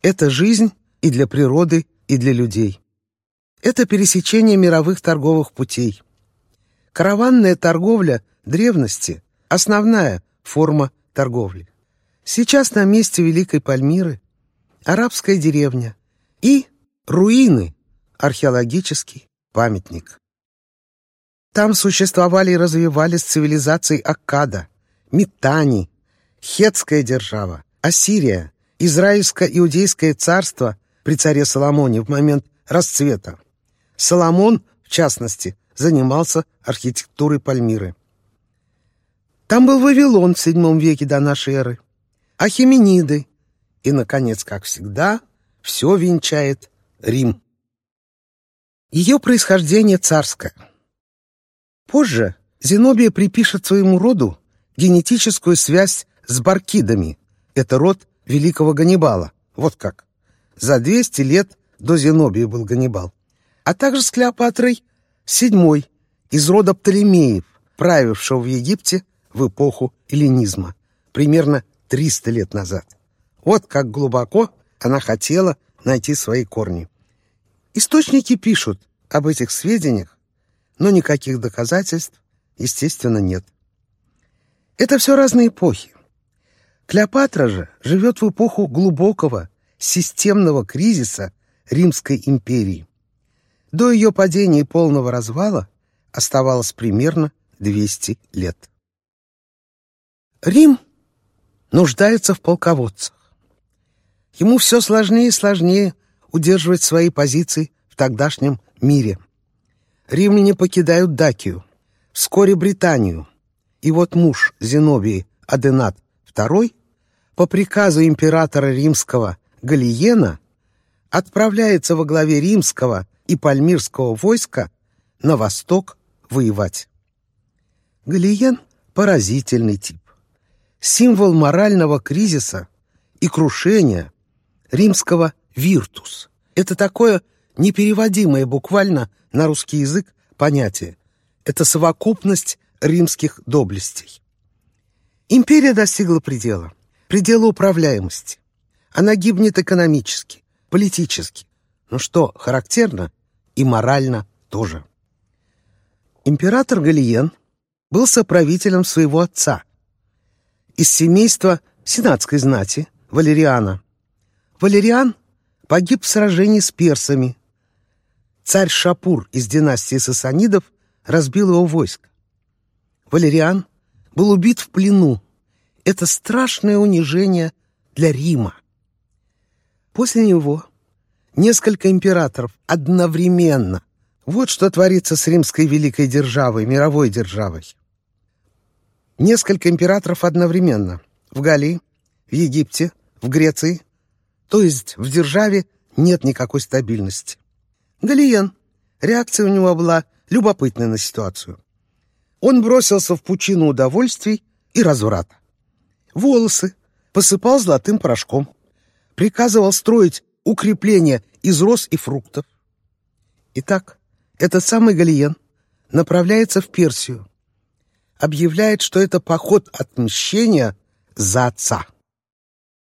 Это жизнь и для природы, и для людей. Это пересечение мировых торговых путей. Караванная торговля древности – основная форма торговли. Сейчас на месте Великой Пальмиры арабская деревня и руины, археологический памятник. Там существовали и развивались цивилизации Аккада, Митани, Хетская держава, Ассирия, Израильско-Иудейское царство при царе Соломоне в момент расцвета. Соломон, в частности, занимался архитектурой Пальмиры. Там был Вавилон в VII веке до нашей эры, Ахимениды и, наконец, как всегда, все венчает Рим. Ее происхождение царское. Позже Зенобия припишет своему роду генетическую связь с баркидами. Это род великого Ганнибала. Вот как. За 200 лет до Зенобии был Ганнибал. А также с Клеопатрой VII из рода Птолемеев, правившего в Египте в эпоху эллинизма, примерно 300 лет назад. Вот как глубоко она хотела найти свои корни. Источники пишут об этих сведениях, но никаких доказательств, естественно, нет. Это все разные эпохи. Клеопатра же живет в эпоху глубокого, системного кризиса Римской империи. До ее падения и полного развала оставалось примерно 200 лет. Рим нуждается в полководцах. Ему все сложнее и сложнее удерживать свои позиции в тогдашнем мире. Римляне покидают Дакию, вскоре Британию. И вот муж Зенобии, Аденат II, по приказу императора римского Галиена отправляется во главе римского и пальмирского войска на восток воевать. Галиен — поразительный тип. Символ морального кризиса и крушения римского «виртус». Это такое непереводимое буквально на русский язык понятие. Это совокупность римских доблестей. Империя достигла предела, предела управляемости. Она гибнет экономически, политически. Но что характерно, и морально тоже. Император Галиен был соправителем своего отца. Из семейства сенатской знати Валериана. Валериан погиб в сражении с персами. Царь Шапур из династии сасанидов разбил его войско. Валериан был убит в плену. Это страшное унижение для Рима. После него несколько императоров одновременно. Вот что творится с римской великой державой, мировой державой. Несколько императоров одновременно. В Галлии, в Египте, в Греции. То есть в державе нет никакой стабильности. Галиен. Реакция у него была любопытная на ситуацию. Он бросился в пучину удовольствий и разврата. Волосы посыпал золотым порошком. Приказывал строить укрепления из роз и фруктов. Итак, этот самый Галиен направляется в Персию. Объявляет, что это поход отмщения за отца.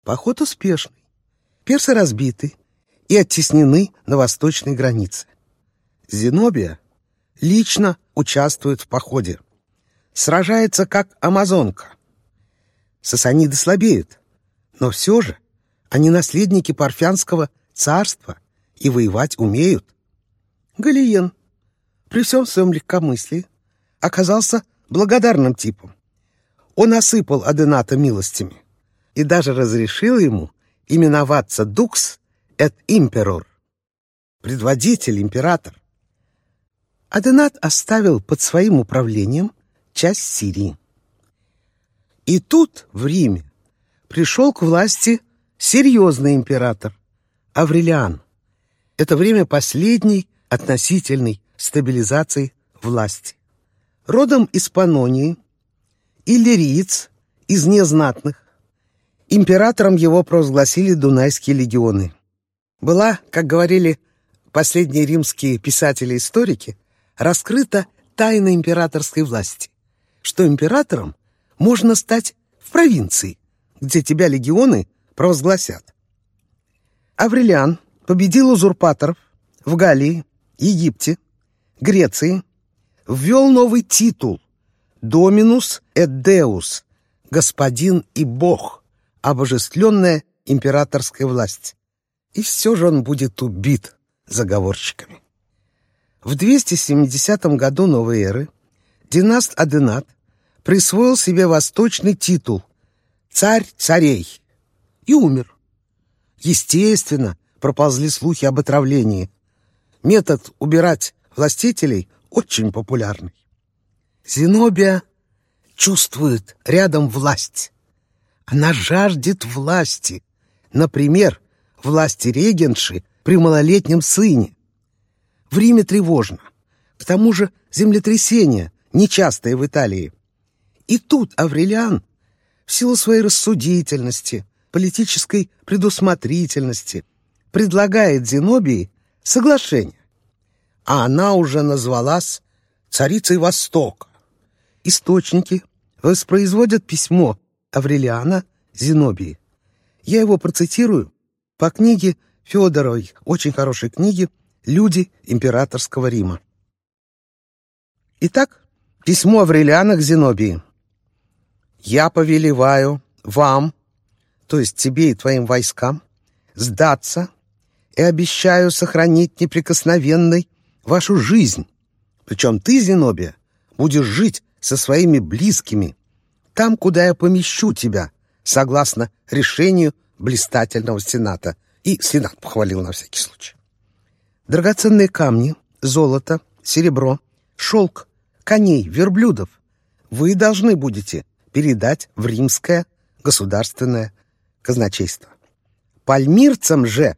Поход успешный. Персы разбиты и оттеснены на восточной границе. Зенобия лично участвует в походе. Сражается как амазонка. Сасаниды слабеют, но все же они наследники парфянского царства и воевать умеют. Галиен при всем своем легкомыслии оказался благодарным типом. Он осыпал Адената милостями и даже разрешил ему именоваться Дукс эт Имперор, предводитель, император. Аденат оставил под своим управлением часть Сирии. И тут, в Риме, пришел к власти серьезный император Аврелиан. Это время последней относительной стабилизации власти. Родом из Панонии, иллириец из незнатных, императором его провозгласили Дунайские легионы. Была, как говорили последние римские писатели-историки, раскрыта тайна императорской власти, что императором можно стать в провинции, где тебя легионы провозгласят. Аврелиан победил узурпаторов в Галлии, Египте, Греции, ввел новый титул «Доминус et Deus» — «Господин и Бог», обожествленная императорская власть. И все же он будет убит заговорщиками. В 270 году новой эры династ Аденат присвоил себе восточный титул «Царь царей» и умер. Естественно, проползли слухи об отравлении. Метод убирать властителей очень популярный. Зенобия чувствует рядом власть. Она жаждет власти. Например, власти регенши при малолетнем сыне. В Риме тревожно. К тому же землетрясение, нечастое в Италии. И тут Аврелиан, в силу своей рассудительности, политической предусмотрительности, предлагает Зенобии соглашение. А она уже назвалась царицей Востока. Источники воспроизводят письмо Аврелиана Зенобии. Я его процитирую по книге Федоровой, очень хорошей книге «Люди императорского Рима». Итак, письмо Аврелиана к Зенобии. «Я повелеваю вам, то есть тебе и твоим войскам, сдаться и обещаю сохранить неприкосновенной вашу жизнь. Причем ты, Зенобия, будешь жить со своими близкими, там, куда я помещу тебя, согласно решению блистательного Сената. И Сенат похвалил на всякий случай. Драгоценные камни, золото, серебро, шелк, коней, верблюдов вы должны будете передать в римское государственное казначейство. Пальмирцам же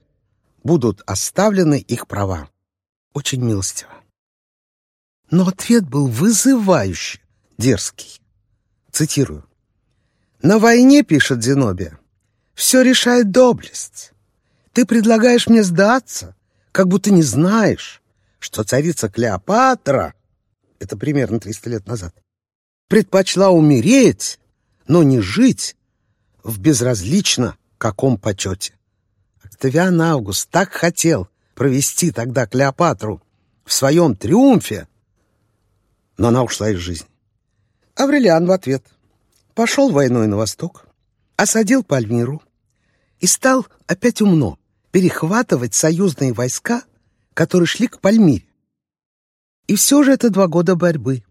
будут оставлены их права. Очень милостиво. Но ответ был вызывающий, дерзкий. Цитирую. «На войне, — пишет Зенобия, — все решает доблесть. Ты предлагаешь мне сдаться, как будто не знаешь, что царица Клеопатра, это примерно 300 лет назад, предпочла умереть, но не жить в безразлично каком почете. Октавиан Август так хотел провести тогда Клеопатру в своем триумфе, но она ушла из жизни. Аврелиан в ответ пошел войной на восток, осадил Пальмиру и стал опять умно перехватывать союзные войска, которые шли к Пальмире. И все же это два года борьбы.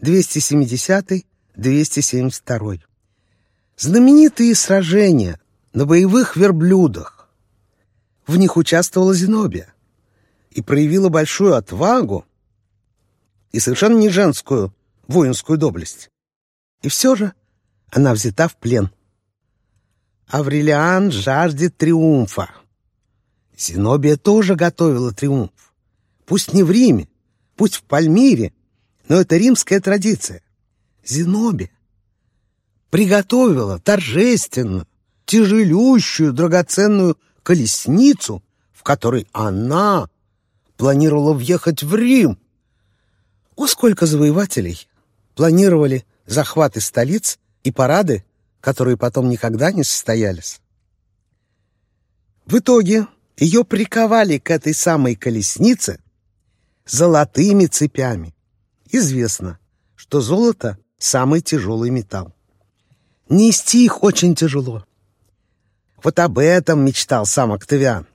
270-272. Знаменитые сражения на боевых верблюдах. В них участвовала Зенобия и проявила большую отвагу и совершенно не женскую воинскую доблесть. И все же она взята в плен. Аврелиан жаждет триумфа. Зенобия тоже готовила триумф. Пусть не в Риме, пусть в Пальмире, но это римская традиция. Зенобия приготовила торжественно тяжелющую драгоценную колесницу, в которой она планировала въехать в Рим. О, сколько завоевателей планировали захваты столиц и парады, которые потом никогда не состоялись. В итоге ее приковали к этой самой колеснице золотыми цепями. Известно, что золото — самый тяжелый металл. Нести их очень тяжело. Вот об этом мечтал сам Октавиан.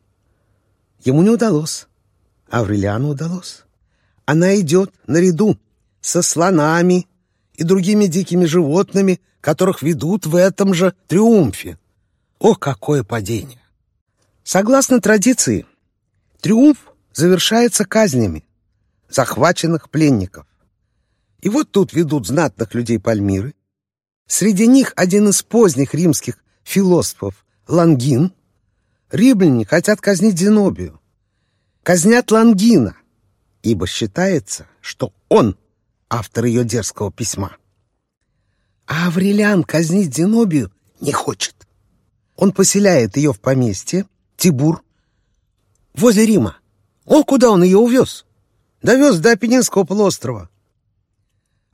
Ему не удалось. Аврелиану удалось. Она идет наряду со слонами и другими дикими животными, которых ведут в этом же триумфе. О, какое падение! Согласно традиции, триумф завершается казнями захваченных пленников. И вот тут ведут знатных людей Пальмиры. Среди них один из поздних римских философов Лангин. Римляне хотят казнить Зенобию. Казнят Лангина, ибо считается, что он автор ее дерзкого письма. А Аврелиан казнить Зенобию не хочет. Он поселяет ее в поместье, Тибур, возле Рима. О, куда он ее увез? Довез до Апеннинского полуострова.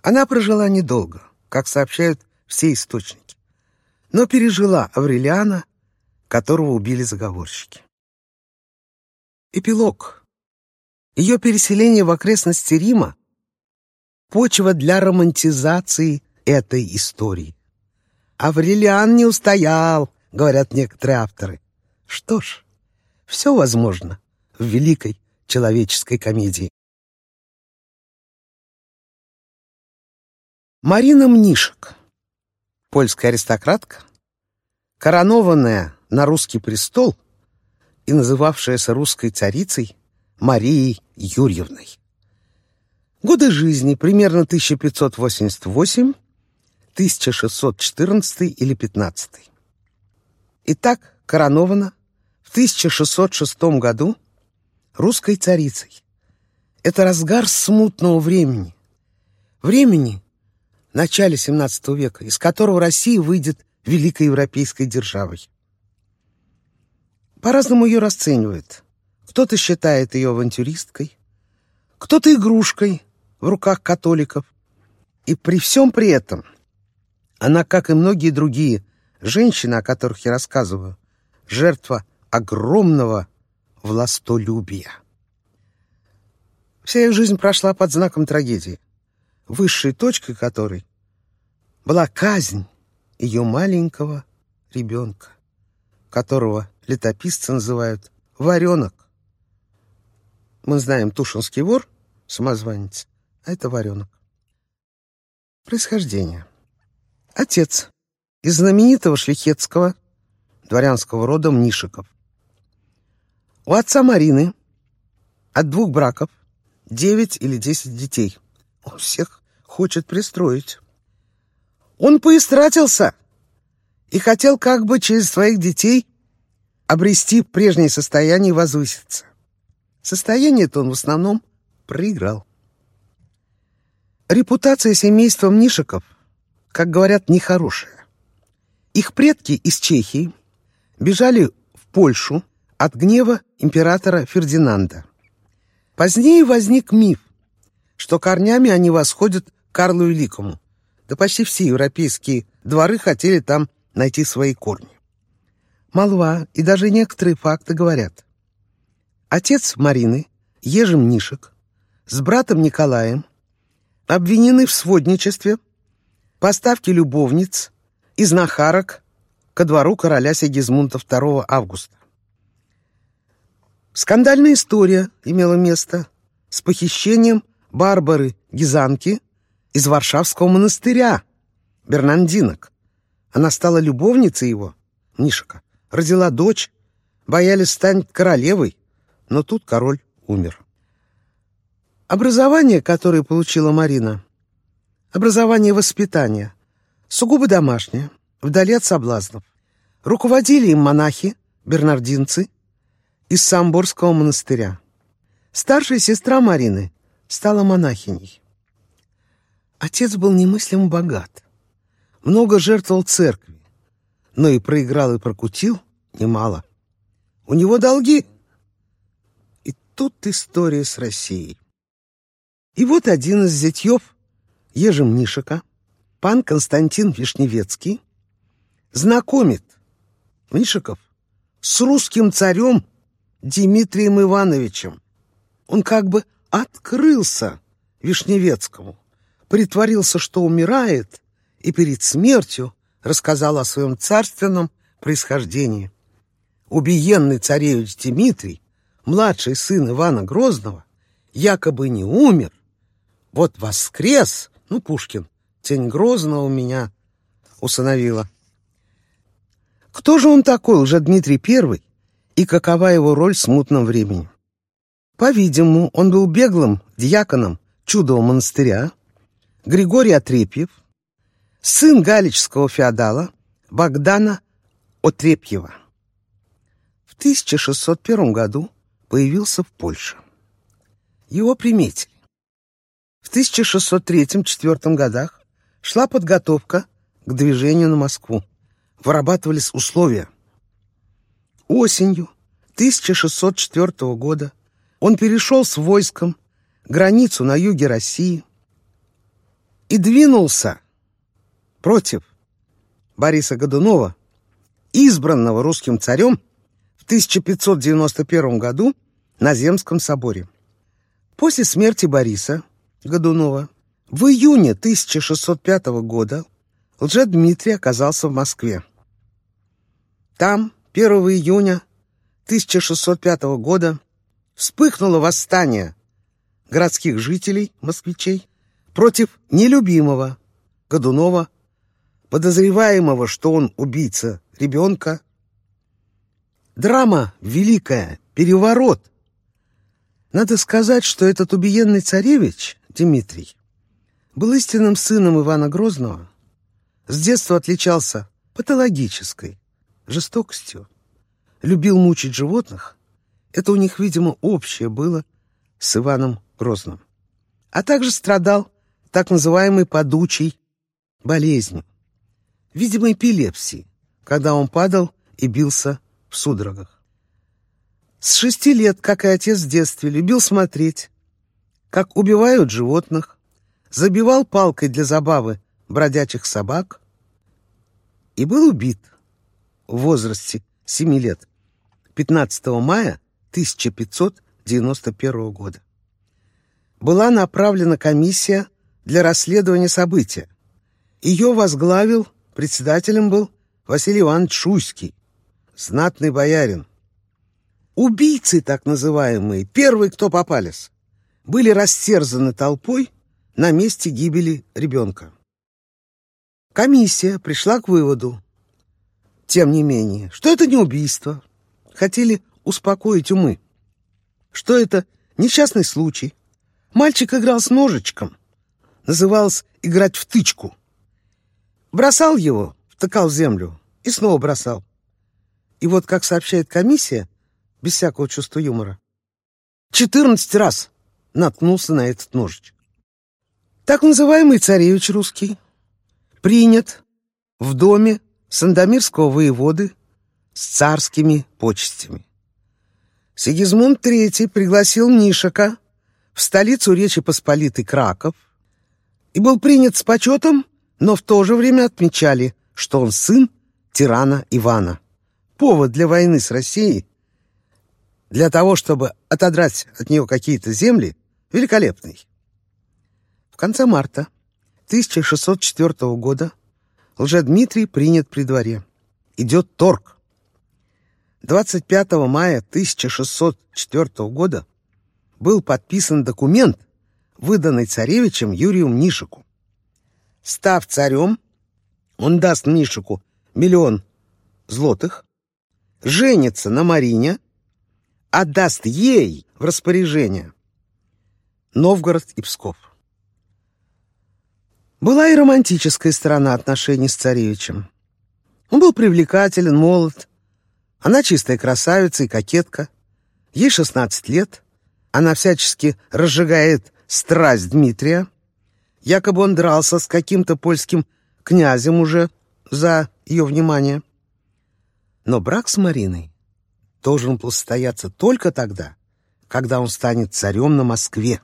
Она прожила недолго, как сообщают все источники, но пережила Аврелиана, которого убили заговорщики. Эпилог. Ее переселение в окрестности Рима — почва для романтизации этой истории. Аврелиан не устоял, говорят некоторые авторы. Что ж, все возможно в великой человеческой комедии. Марина Мнишек, польская аристократка, коронованная на русский престол и называвшаяся русской царицей Марией Юрьевной. Годы жизни примерно 1588, 1614 или 15. Итак, коронована в 1606 году русской царицей. Это разгар смутного времени. Времени, начале XVII века, из которого Россия выйдет великой европейской державой. По-разному ее расценивают. Кто-то считает ее авантюристкой, кто-то игрушкой в руках католиков. И при всем при этом она, как и многие другие женщины, о которых я рассказываю, жертва огромного властолюбия. Вся ее жизнь прошла под знаком трагедии высшей точкой которой была казнь ее маленького ребенка, которого летописцы называют «варенок». Мы знаем Тушинский вор, самозванец, а это варенок. Происхождение. Отец из знаменитого шлихетского дворянского рода Мнишиков. У отца Марины от двух браков девять или десять детей. У всех хочет пристроить. Он поистратился и хотел как бы через своих детей обрести прежнее состояние и возвыситься. Состояние-то он в основном проиграл. Репутация семейства Мнишиков, как говорят, нехорошая. Их предки из Чехии бежали в Польшу от гнева императора Фердинанда. Позднее возник миф, что корнями они восходят Карлу Великому. Да почти все европейские дворы хотели там найти свои корни. Молва и даже некоторые факты говорят. Отец Марины, Ежем Нишек, с братом Николаем обвинены в сводничестве, поставке любовниц и знахарок ко двору короля Сигизмунда II августа. Скандальная история имела место с похищением Барбары Гизанки из Варшавского монастыря, Бернандинок. Она стала любовницей его, Нишика, родила дочь, боялись стать королевой, но тут король умер. Образование, которое получила Марина, образование воспитания, сугубо домашнее, вдали от соблазнов. Руководили им монахи, бернардинцы из Самборского монастыря. Старшая сестра Марины стала монахиней. Отец был немыслимо богат, много жертвовал церкви, но и проиграл и прокутил немало. У него долги. И тут история с Россией. И вот один из зятьев Ежем Нишика, пан Константин Вишневецкий, знакомит Нишиков с русским царем Дмитрием Ивановичем. Он как бы открылся Вишневецкому притворился, что умирает, и перед смертью рассказал о своем царственном происхождении. Убиенный царевич Дмитрий, младший сын Ивана Грозного, якобы не умер, вот воскрес, ну, Пушкин, тень Грозного меня усыновила. Кто же он такой, уже Дмитрий Первый, и какова его роль в смутном времени? По-видимому, он был беглым дьяконом чудового монастыря, Григорий Отрепьев, сын галичского феодала Богдана Отрепьева. В 1601 году появился в Польше. его приметили. В 1603-1604 годах шла подготовка к движению на Москву. Вырабатывались условия. Осенью 1604 года он перешел с войском границу на юге России и двинулся против Бориса Годунова, избранного русским царем в 1591 году на Земском соборе. После смерти Бориса Годунова в июне 1605 года Лжедмитрий оказался в Москве. Там 1 июня 1605 года вспыхнуло восстание городских жителей, москвичей, против нелюбимого Годунова, подозреваемого, что он убийца ребенка. Драма великая, переворот. Надо сказать, что этот убиенный царевич, Дмитрий, был истинным сыном Ивана Грозного, с детства отличался патологической жестокостью, любил мучить животных. Это у них, видимо, общее было с Иваном Грозным. А также страдал так называемой подучей болезнью, видимо, эпилепсией, когда он падал и бился в судорогах. С шести лет, как и отец в детстве, любил смотреть, как убивают животных, забивал палкой для забавы бродячих собак и был убит в возрасте семи лет 15 мая 1591 года. Была направлена комиссия для расследования события. Ее возглавил, председателем был Василий Иванович Шуйский, знатный боярин. Убийцы, так называемые, первые, кто попались, были растерзаны толпой на месте гибели ребенка. Комиссия пришла к выводу, тем не менее, что это не убийство. Хотели успокоить умы. Что это несчастный случай. Мальчик играл с ножичком. Называлось «играть в тычку». Бросал его, втыкал в землю и снова бросал. И вот, как сообщает комиссия, без всякого чувства юмора, 14 раз наткнулся на этот ножичек. Так называемый царевич русский принят в доме Сандомирского воеводы с царскими почестями. Сигизмунд III пригласил Нишака в столицу Речи Посполитой Краков и был принят с почетом, но в то же время отмечали, что он сын тирана Ивана. Повод для войны с Россией, для того, чтобы отодрать от нее какие-то земли, великолепный. В конце марта 1604 года Лжедмитрий принят при дворе. Идет торг. 25 мая 1604 года был подписан документ, выданный царевичем Юрию Мнишику. Став царем, он даст Мнишику миллион злотых, женится на Марине, отдаст ей в распоряжение Новгород и Псков. Была и романтическая сторона отношений с царевичем. Он был привлекателен, молод. Она чистая красавица и кокетка. Ей 16 лет. Она всячески разжигает страсть Дмитрия. Якобы он дрался с каким-то польским князем уже за ее внимание. Но брак с Мариной должен был состояться только тогда, когда он станет царем на Москве.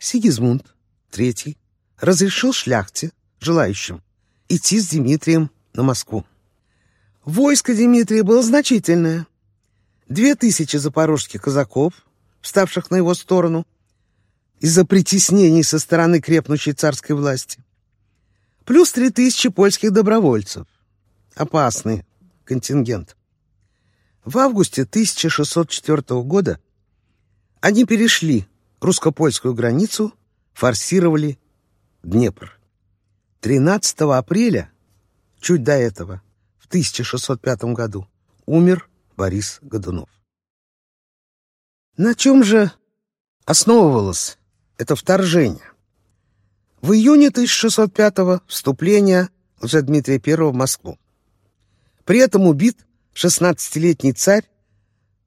Сигизмунд III разрешил шляхте, желающим, идти с Дмитрием на Москву. Войско Дмитрия было значительное. Две тысячи запорожских казаков, вставших на его сторону, из-за притеснений со стороны крепнущей царской власти, плюс три тысячи польских добровольцев. Опасный контингент. В августе 1604 года они перешли русско-польскую границу, форсировали Днепр. 13 апреля, чуть до этого, в 1605 году, умер Борис Годунов. На чем же основывалось это вторжение? В июне 1605-го вступление Лжедмитрия I в Москву. При этом убит 16-летний царь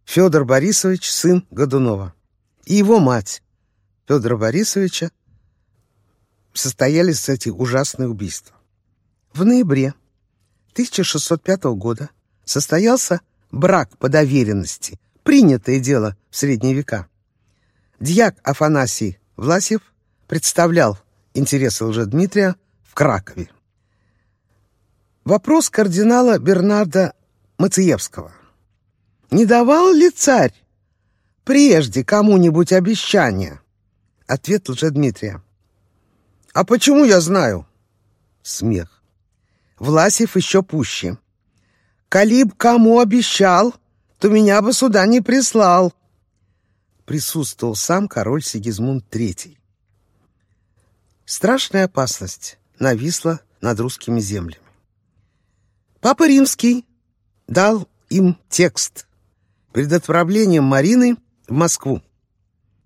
Федор Борисович, сын Годунова, и его мать, Федора Борисовича, состоялись эти ужасные убийства. В ноябре 1605 года состоялся брак по доверенности, принятое дело в средние века. Дьяк Афанасий Власев представлял интересы Лжедмитрия в Кракове. Вопрос кардинала Бернарда Мациевского. «Не давал ли царь прежде кому-нибудь обещание?» Ответ Лжедмитрия. «А почему я знаю?» Смех. Власев еще пуще. «Калиб кому обещал, то меня бы сюда не прислал». Присутствовал сам король Сигизмунд III. Страшная опасность нависла над русскими землями. Папа Римский дал им текст перед отправлением Марины в Москву.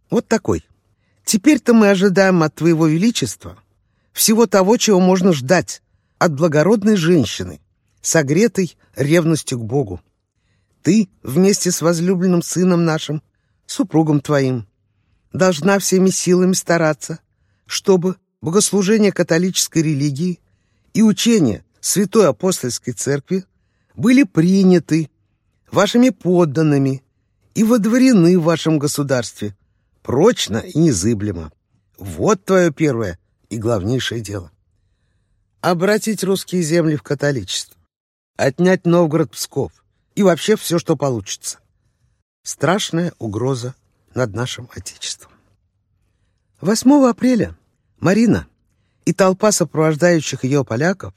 Вот такой. Теперь-то мы ожидаем от Твоего Величества всего того, чего можно ждать от благородной женщины, согретой ревностью к Богу. Ты вместе с возлюбленным сыном нашим, супругом твоим, должна всеми силами стараться, чтобы богослужение католической религии и учение Святой Апостольской Церкви были приняты вашими подданными и водворены в вашем государстве прочно и незыблемо. Вот твое первое и главнейшее дело. Обратить русские земли в католичество, отнять Новгород-Псков и вообще все, что получится. Страшная угроза над нашим Отечеством. 8 апреля Марина и толпа сопровождающих ее поляков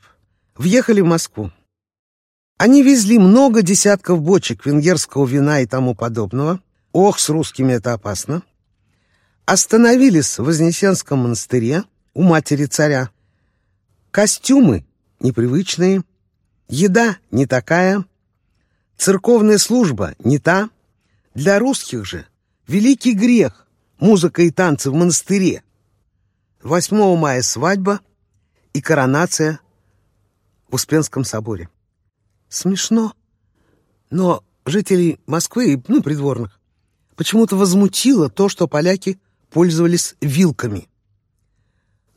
въехали в Москву. Они везли много десятков бочек венгерского вина и тому подобного. Ох, с русскими это опасно остановились в Вознесенском монастыре у матери царя. Костюмы непривычные, еда не такая, церковная служба не та. Для русских же великий грех — музыка и танцы в монастыре. 8 мая свадьба и коронация в Успенском соборе. Смешно, но жителей Москвы, ну, придворных, почему-то возмутило то, что поляки пользовались вилками.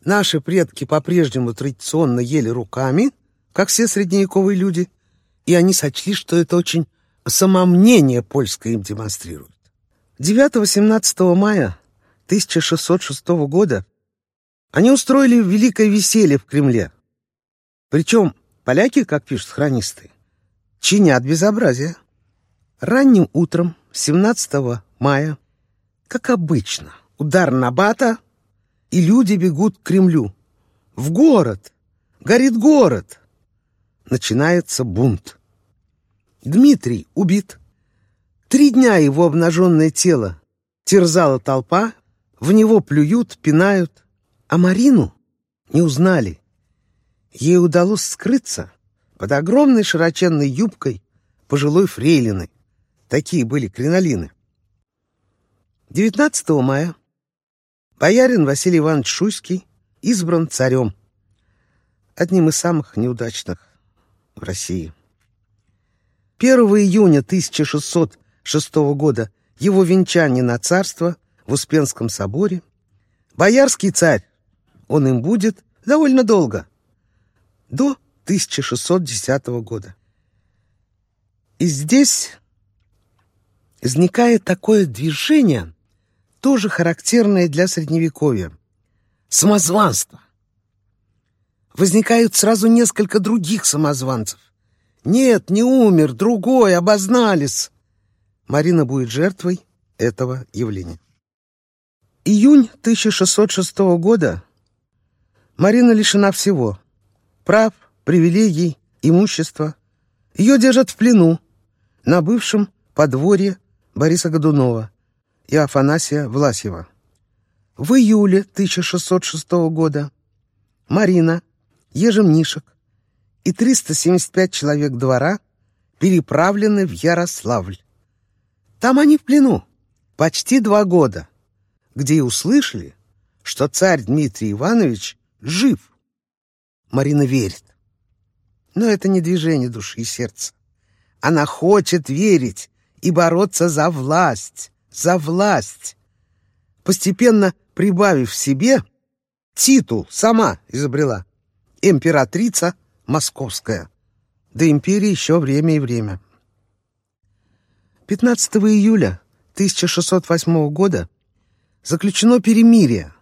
Наши предки по-прежнему традиционно ели руками, как все средневековые люди, и они сочли, что это очень самомнение польское им демонстрирует. 9-17 мая 1606 года они устроили великое веселье в Кремле. Причем поляки, как пишут хронисты, чинят безобразие. Ранним утром 17 мая, как обычно, Удар на бата, и люди бегут к Кремлю. В город! Горит город! Начинается бунт. Дмитрий убит. Три дня его обнаженное тело терзала толпа, в него плюют, пинают, а Марину не узнали. Ей удалось скрыться под огромной широченной юбкой пожилой фрейлины. Такие были кринолины. 19 мая Боярин Василий Иванович Шуйский избран царем, одним из самых неудачных в России. 1 июня 1606 года его венчание на царство в Успенском соборе. Боярский царь, он им будет довольно долго, до 1610 года. И здесь возникает такое движение – тоже характерное для Средневековья. Самозванство. Возникают сразу несколько других самозванцев. Нет, не умер, другой, обознались. Марина будет жертвой этого явления. Июнь 1606 года. Марина лишена всего. Прав, привилегий, имущества. Ее держат в плену на бывшем подворье Бориса Годунова и Афанасия Власьева. В июле 1606 года Марина, Ежемнишек и 375 человек двора переправлены в Ярославль. Там они в плену почти два года, где и услышали, что царь Дмитрий Иванович жив. Марина верит. Но это не движение души и сердца. Она хочет верить и бороться за власть, за власть. постепенно прибавив себе, титул сама изобрела императрица московская. До империи еще время и время. 15 июля 1608 года заключено перемирие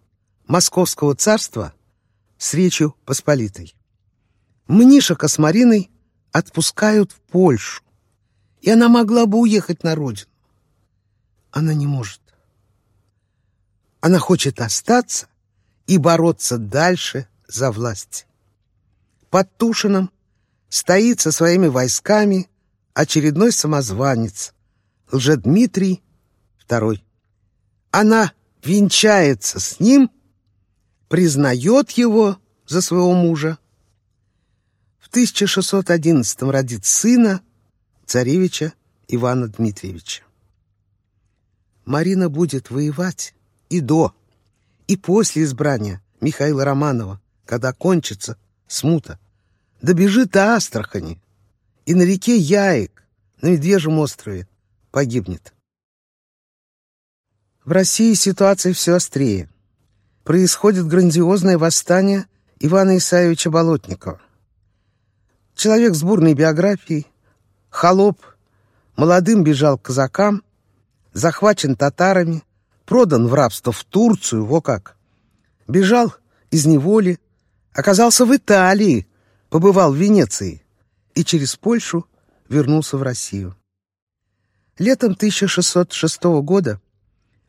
Московского царства с Речью Посполитой. Мнишека с Мариной отпускают в Польшу, и она могла бы уехать на родину. Она не может. Она хочет остаться и бороться дальше за власть. Под Тушином стоит со своими войсками очередной самозванец, Лжедмитрий II. Она венчается с ним, признает его за своего мужа. В 1611 родит сына, царевича Ивана Дмитриевича. Марина будет воевать и до, и после избрания Михаила Романова, когда кончится смута. Добежит до Астрахани и на реке Яик, на Медвежьем острове, погибнет. В России ситуация все острее. Происходит грандиозное восстание Ивана Исаевича Болотникова. Человек с бурной биографией, холоп, молодым бежал к казакам, захвачен татарами, продан в рабство в Турцию, во как. Бежал из неволи, оказался в Италии, побывал в Венеции и через Польшу вернулся в Россию. Летом 1606 года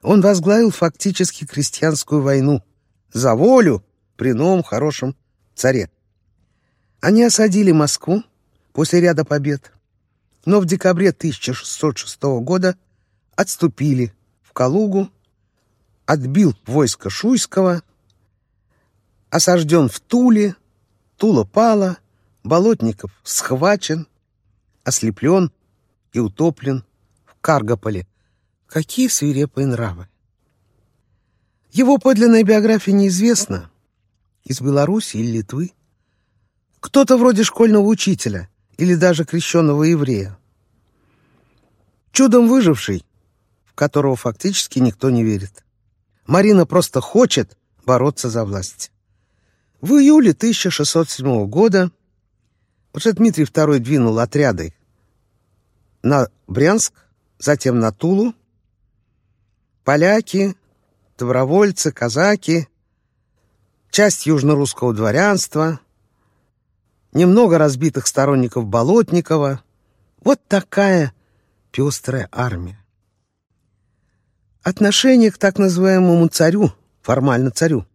он возглавил фактически крестьянскую войну за волю при новом хорошем царе. Они осадили Москву после ряда побед, но в декабре 1606 года отступили в Калугу, отбил войско Шуйского, осажден в Туле, Тула пала, Болотников схвачен, ослеплен и утоплен Каргополе. Какие свирепые нравы! Его подлинная биография неизвестна. Из Беларуси или Литвы. Кто-то вроде школьного учителя или даже крещенного еврея. Чудом выживший, в которого фактически никто не верит. Марина просто хочет бороться за власть. В июле 1607 года уже Дмитрий II двинул отряды на Брянск, затем на Тулу. Поляки, добровольцы, казаки, часть южно-русского дворянства, немного разбитых сторонников Болотникова. Вот такая пестрая армия. Отношение к так называемому царю, формально царю,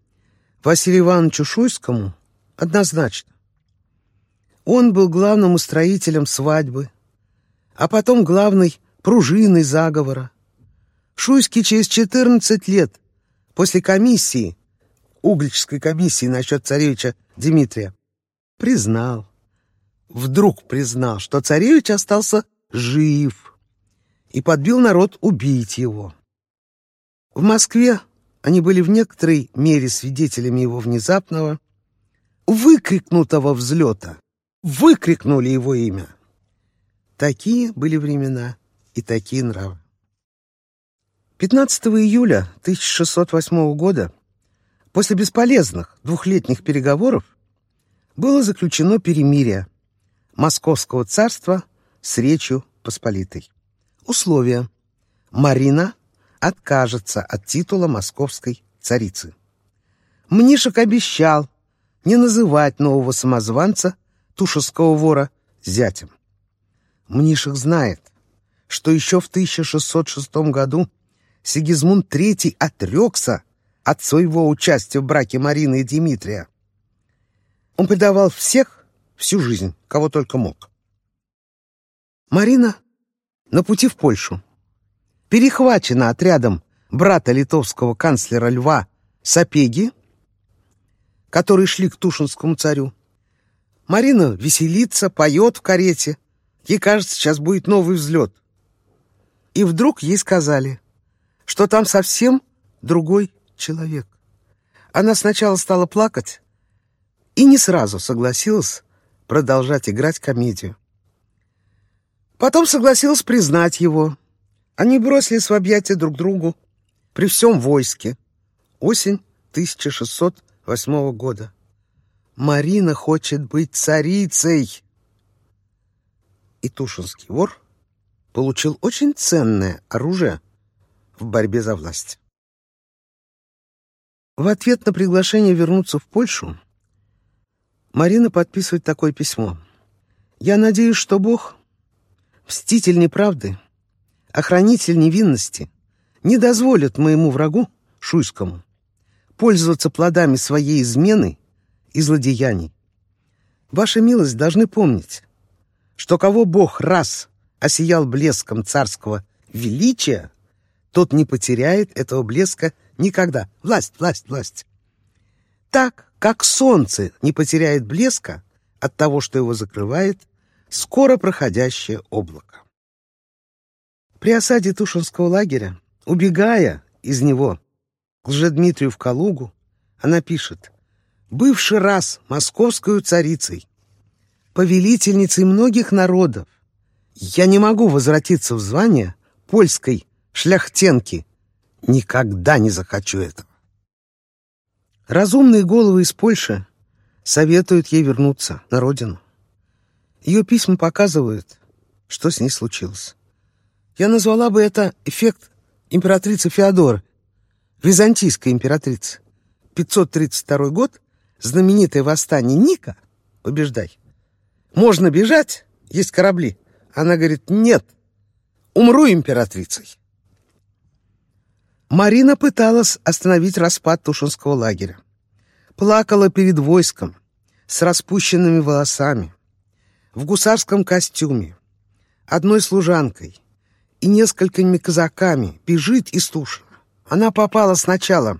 Василию Ивановичу Шуйскому однозначно. Он был главным устроителем свадьбы, а потом главный пружиной заговора. Шуйский через 14 лет после комиссии, углической комиссии насчет царевича Дмитрия, признал, вдруг признал, что царевич остался жив и подбил народ убить его. В Москве они были в некоторой мере свидетелями его внезапного, выкрикнутого взлета. Выкрикнули его имя. Такие были времена и такие нравы. 15 июля 1608 года, после бесполезных двухлетних переговоров, было заключено перемирие Московского царства с Речью Посполитой. Условия. Марина откажется от титула московской царицы. Мнишек обещал не называть нового самозванца, тушеского вора, зятем. Мнишек знает, что еще в 1606 году Сигизмунд III отрекся от своего участия в браке Марины и Дмитрия. Он предавал всех всю жизнь, кого только мог. Марина на пути в Польшу. Перехвачена отрядом брата литовского канцлера Льва Сапеги, которые шли к Тушинскому царю. Марина веселится, поет в карете. Ей кажется, сейчас будет новый взлет. И вдруг ей сказали, что там совсем другой человек. Она сначала стала плакать и не сразу согласилась продолжать играть комедию. Потом согласилась признать его. Они бросились в объятия друг другу, при всем войске. Осень 1608 года. Марина хочет быть царицей. И Тушинский вор получил очень ценное оружие в борьбе за власть. В ответ на приглашение вернуться в Польшу Марина подписывает такое письмо. «Я надеюсь, что Бог, мститель неправды, охранитель невинности, не дозволит моему врагу, Шуйскому, пользоваться плодами своей измены и злодеяний. Ваша милость должны помнить, что кого Бог раз осиял блеском царского величия, тот не потеряет этого блеска никогда. Власть, власть, власть. Так, как солнце не потеряет блеска от того, что его закрывает скоро проходящее облако. При осаде Тушинского лагеря, убегая из него к Лжедмитрию в Калугу, она пишет «Бывший раз московскую царицей, повелительницей многих народов, я не могу возвратиться в звание польской шляхтенки. Никогда не захочу этого». Разумные головы из Польши советуют ей вернуться на родину. Ее письма показывают, что с ней случилось. Я назвала бы это эффект императрицы Феодоры, византийской императрицы. 532 год, знаменитое восстание Ника, побеждай. Можно бежать, есть корабли. Она говорит, нет, умру императрицей. Марина пыталась остановить распад Тушинского лагеря. Плакала перед войском, с распущенными волосами, в гусарском костюме, одной служанкой и несколькими казаками бежит из Тушина. Она попала сначала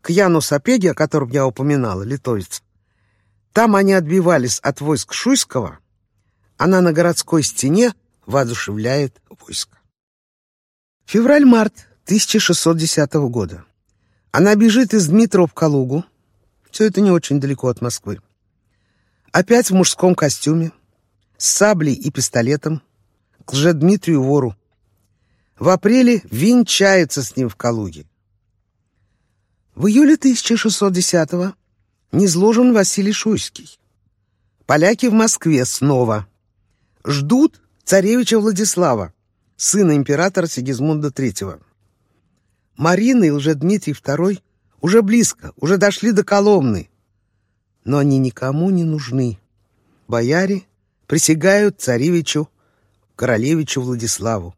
к Яну Сапеге, о котором я упоминала, литовец. Там они отбивались от войск Шуйского. Она на городской стене воодушевляет войско. Февраль-март 1610 года. Она бежит из Дмитрова в Калугу. Все это не очень далеко от Москвы. Опять в мужском костюме, с саблей и пистолетом, к Лжедмитрию вору. В апреле венчается с ним в Калуге. В июле 1610-го низложен Василий Шуйский. Поляки в Москве снова. Ждут царевича Владислава, сына императора Сигизмунда III. Марина и Лжедмитрий II уже близко, уже дошли до Коломны. Но они никому не нужны. Бояре присягают царевичу, королевичу Владиславу.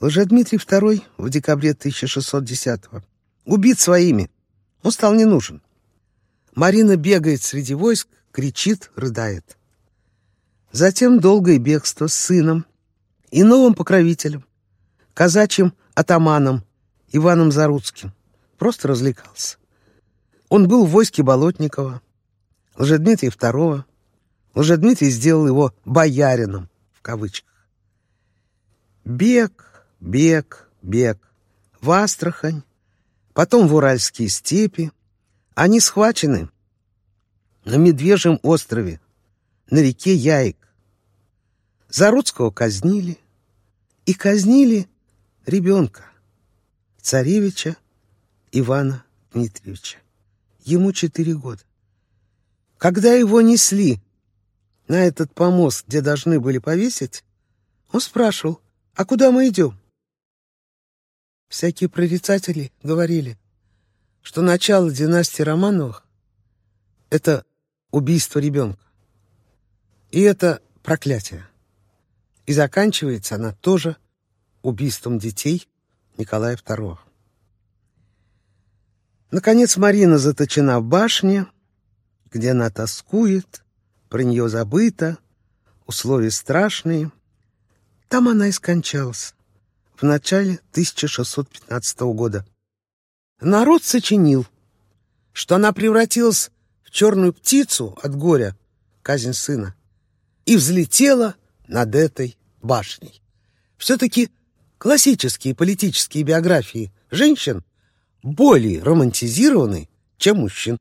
Лжедмитрий II в декабре 1610-го убит своими. Он стал не нужен. Марина бегает среди войск, кричит, рыдает. Затем долгое бегство с сыном и новым покровителем, казачьим атаманом Иваном Заруцким. Просто развлекался. Он был в войске Болотникова, Лжедмитрий II. Лжедмитрий сделал его «боярином» в кавычках. Бег, бег, бег. В Астрахань, потом в Уральские степи. Они схвачены на Медвежьем острове, на реке Яик. Заруцкого казнили. И казнили ребенка, царевича Ивана Дмитриевича. Ему четыре года. Когда его несли на этот помост, где должны были повесить, он спрашивал, а куда мы идем? Всякие прорицатели говорили, что начало династии Романовых — это убийство ребенка. И это проклятие. И заканчивается она тоже убийством детей Николая II. Наконец Марина заточена в башне, где она тоскует, про нее забыто, условия страшные. Там она и скончалась в начале 1615 года. Народ сочинил, что она превратилась в черную птицу от горя, казнь сына, и взлетела над этой башней. Все-таки классические политические биографии женщин более романтизированы, чем мужчин.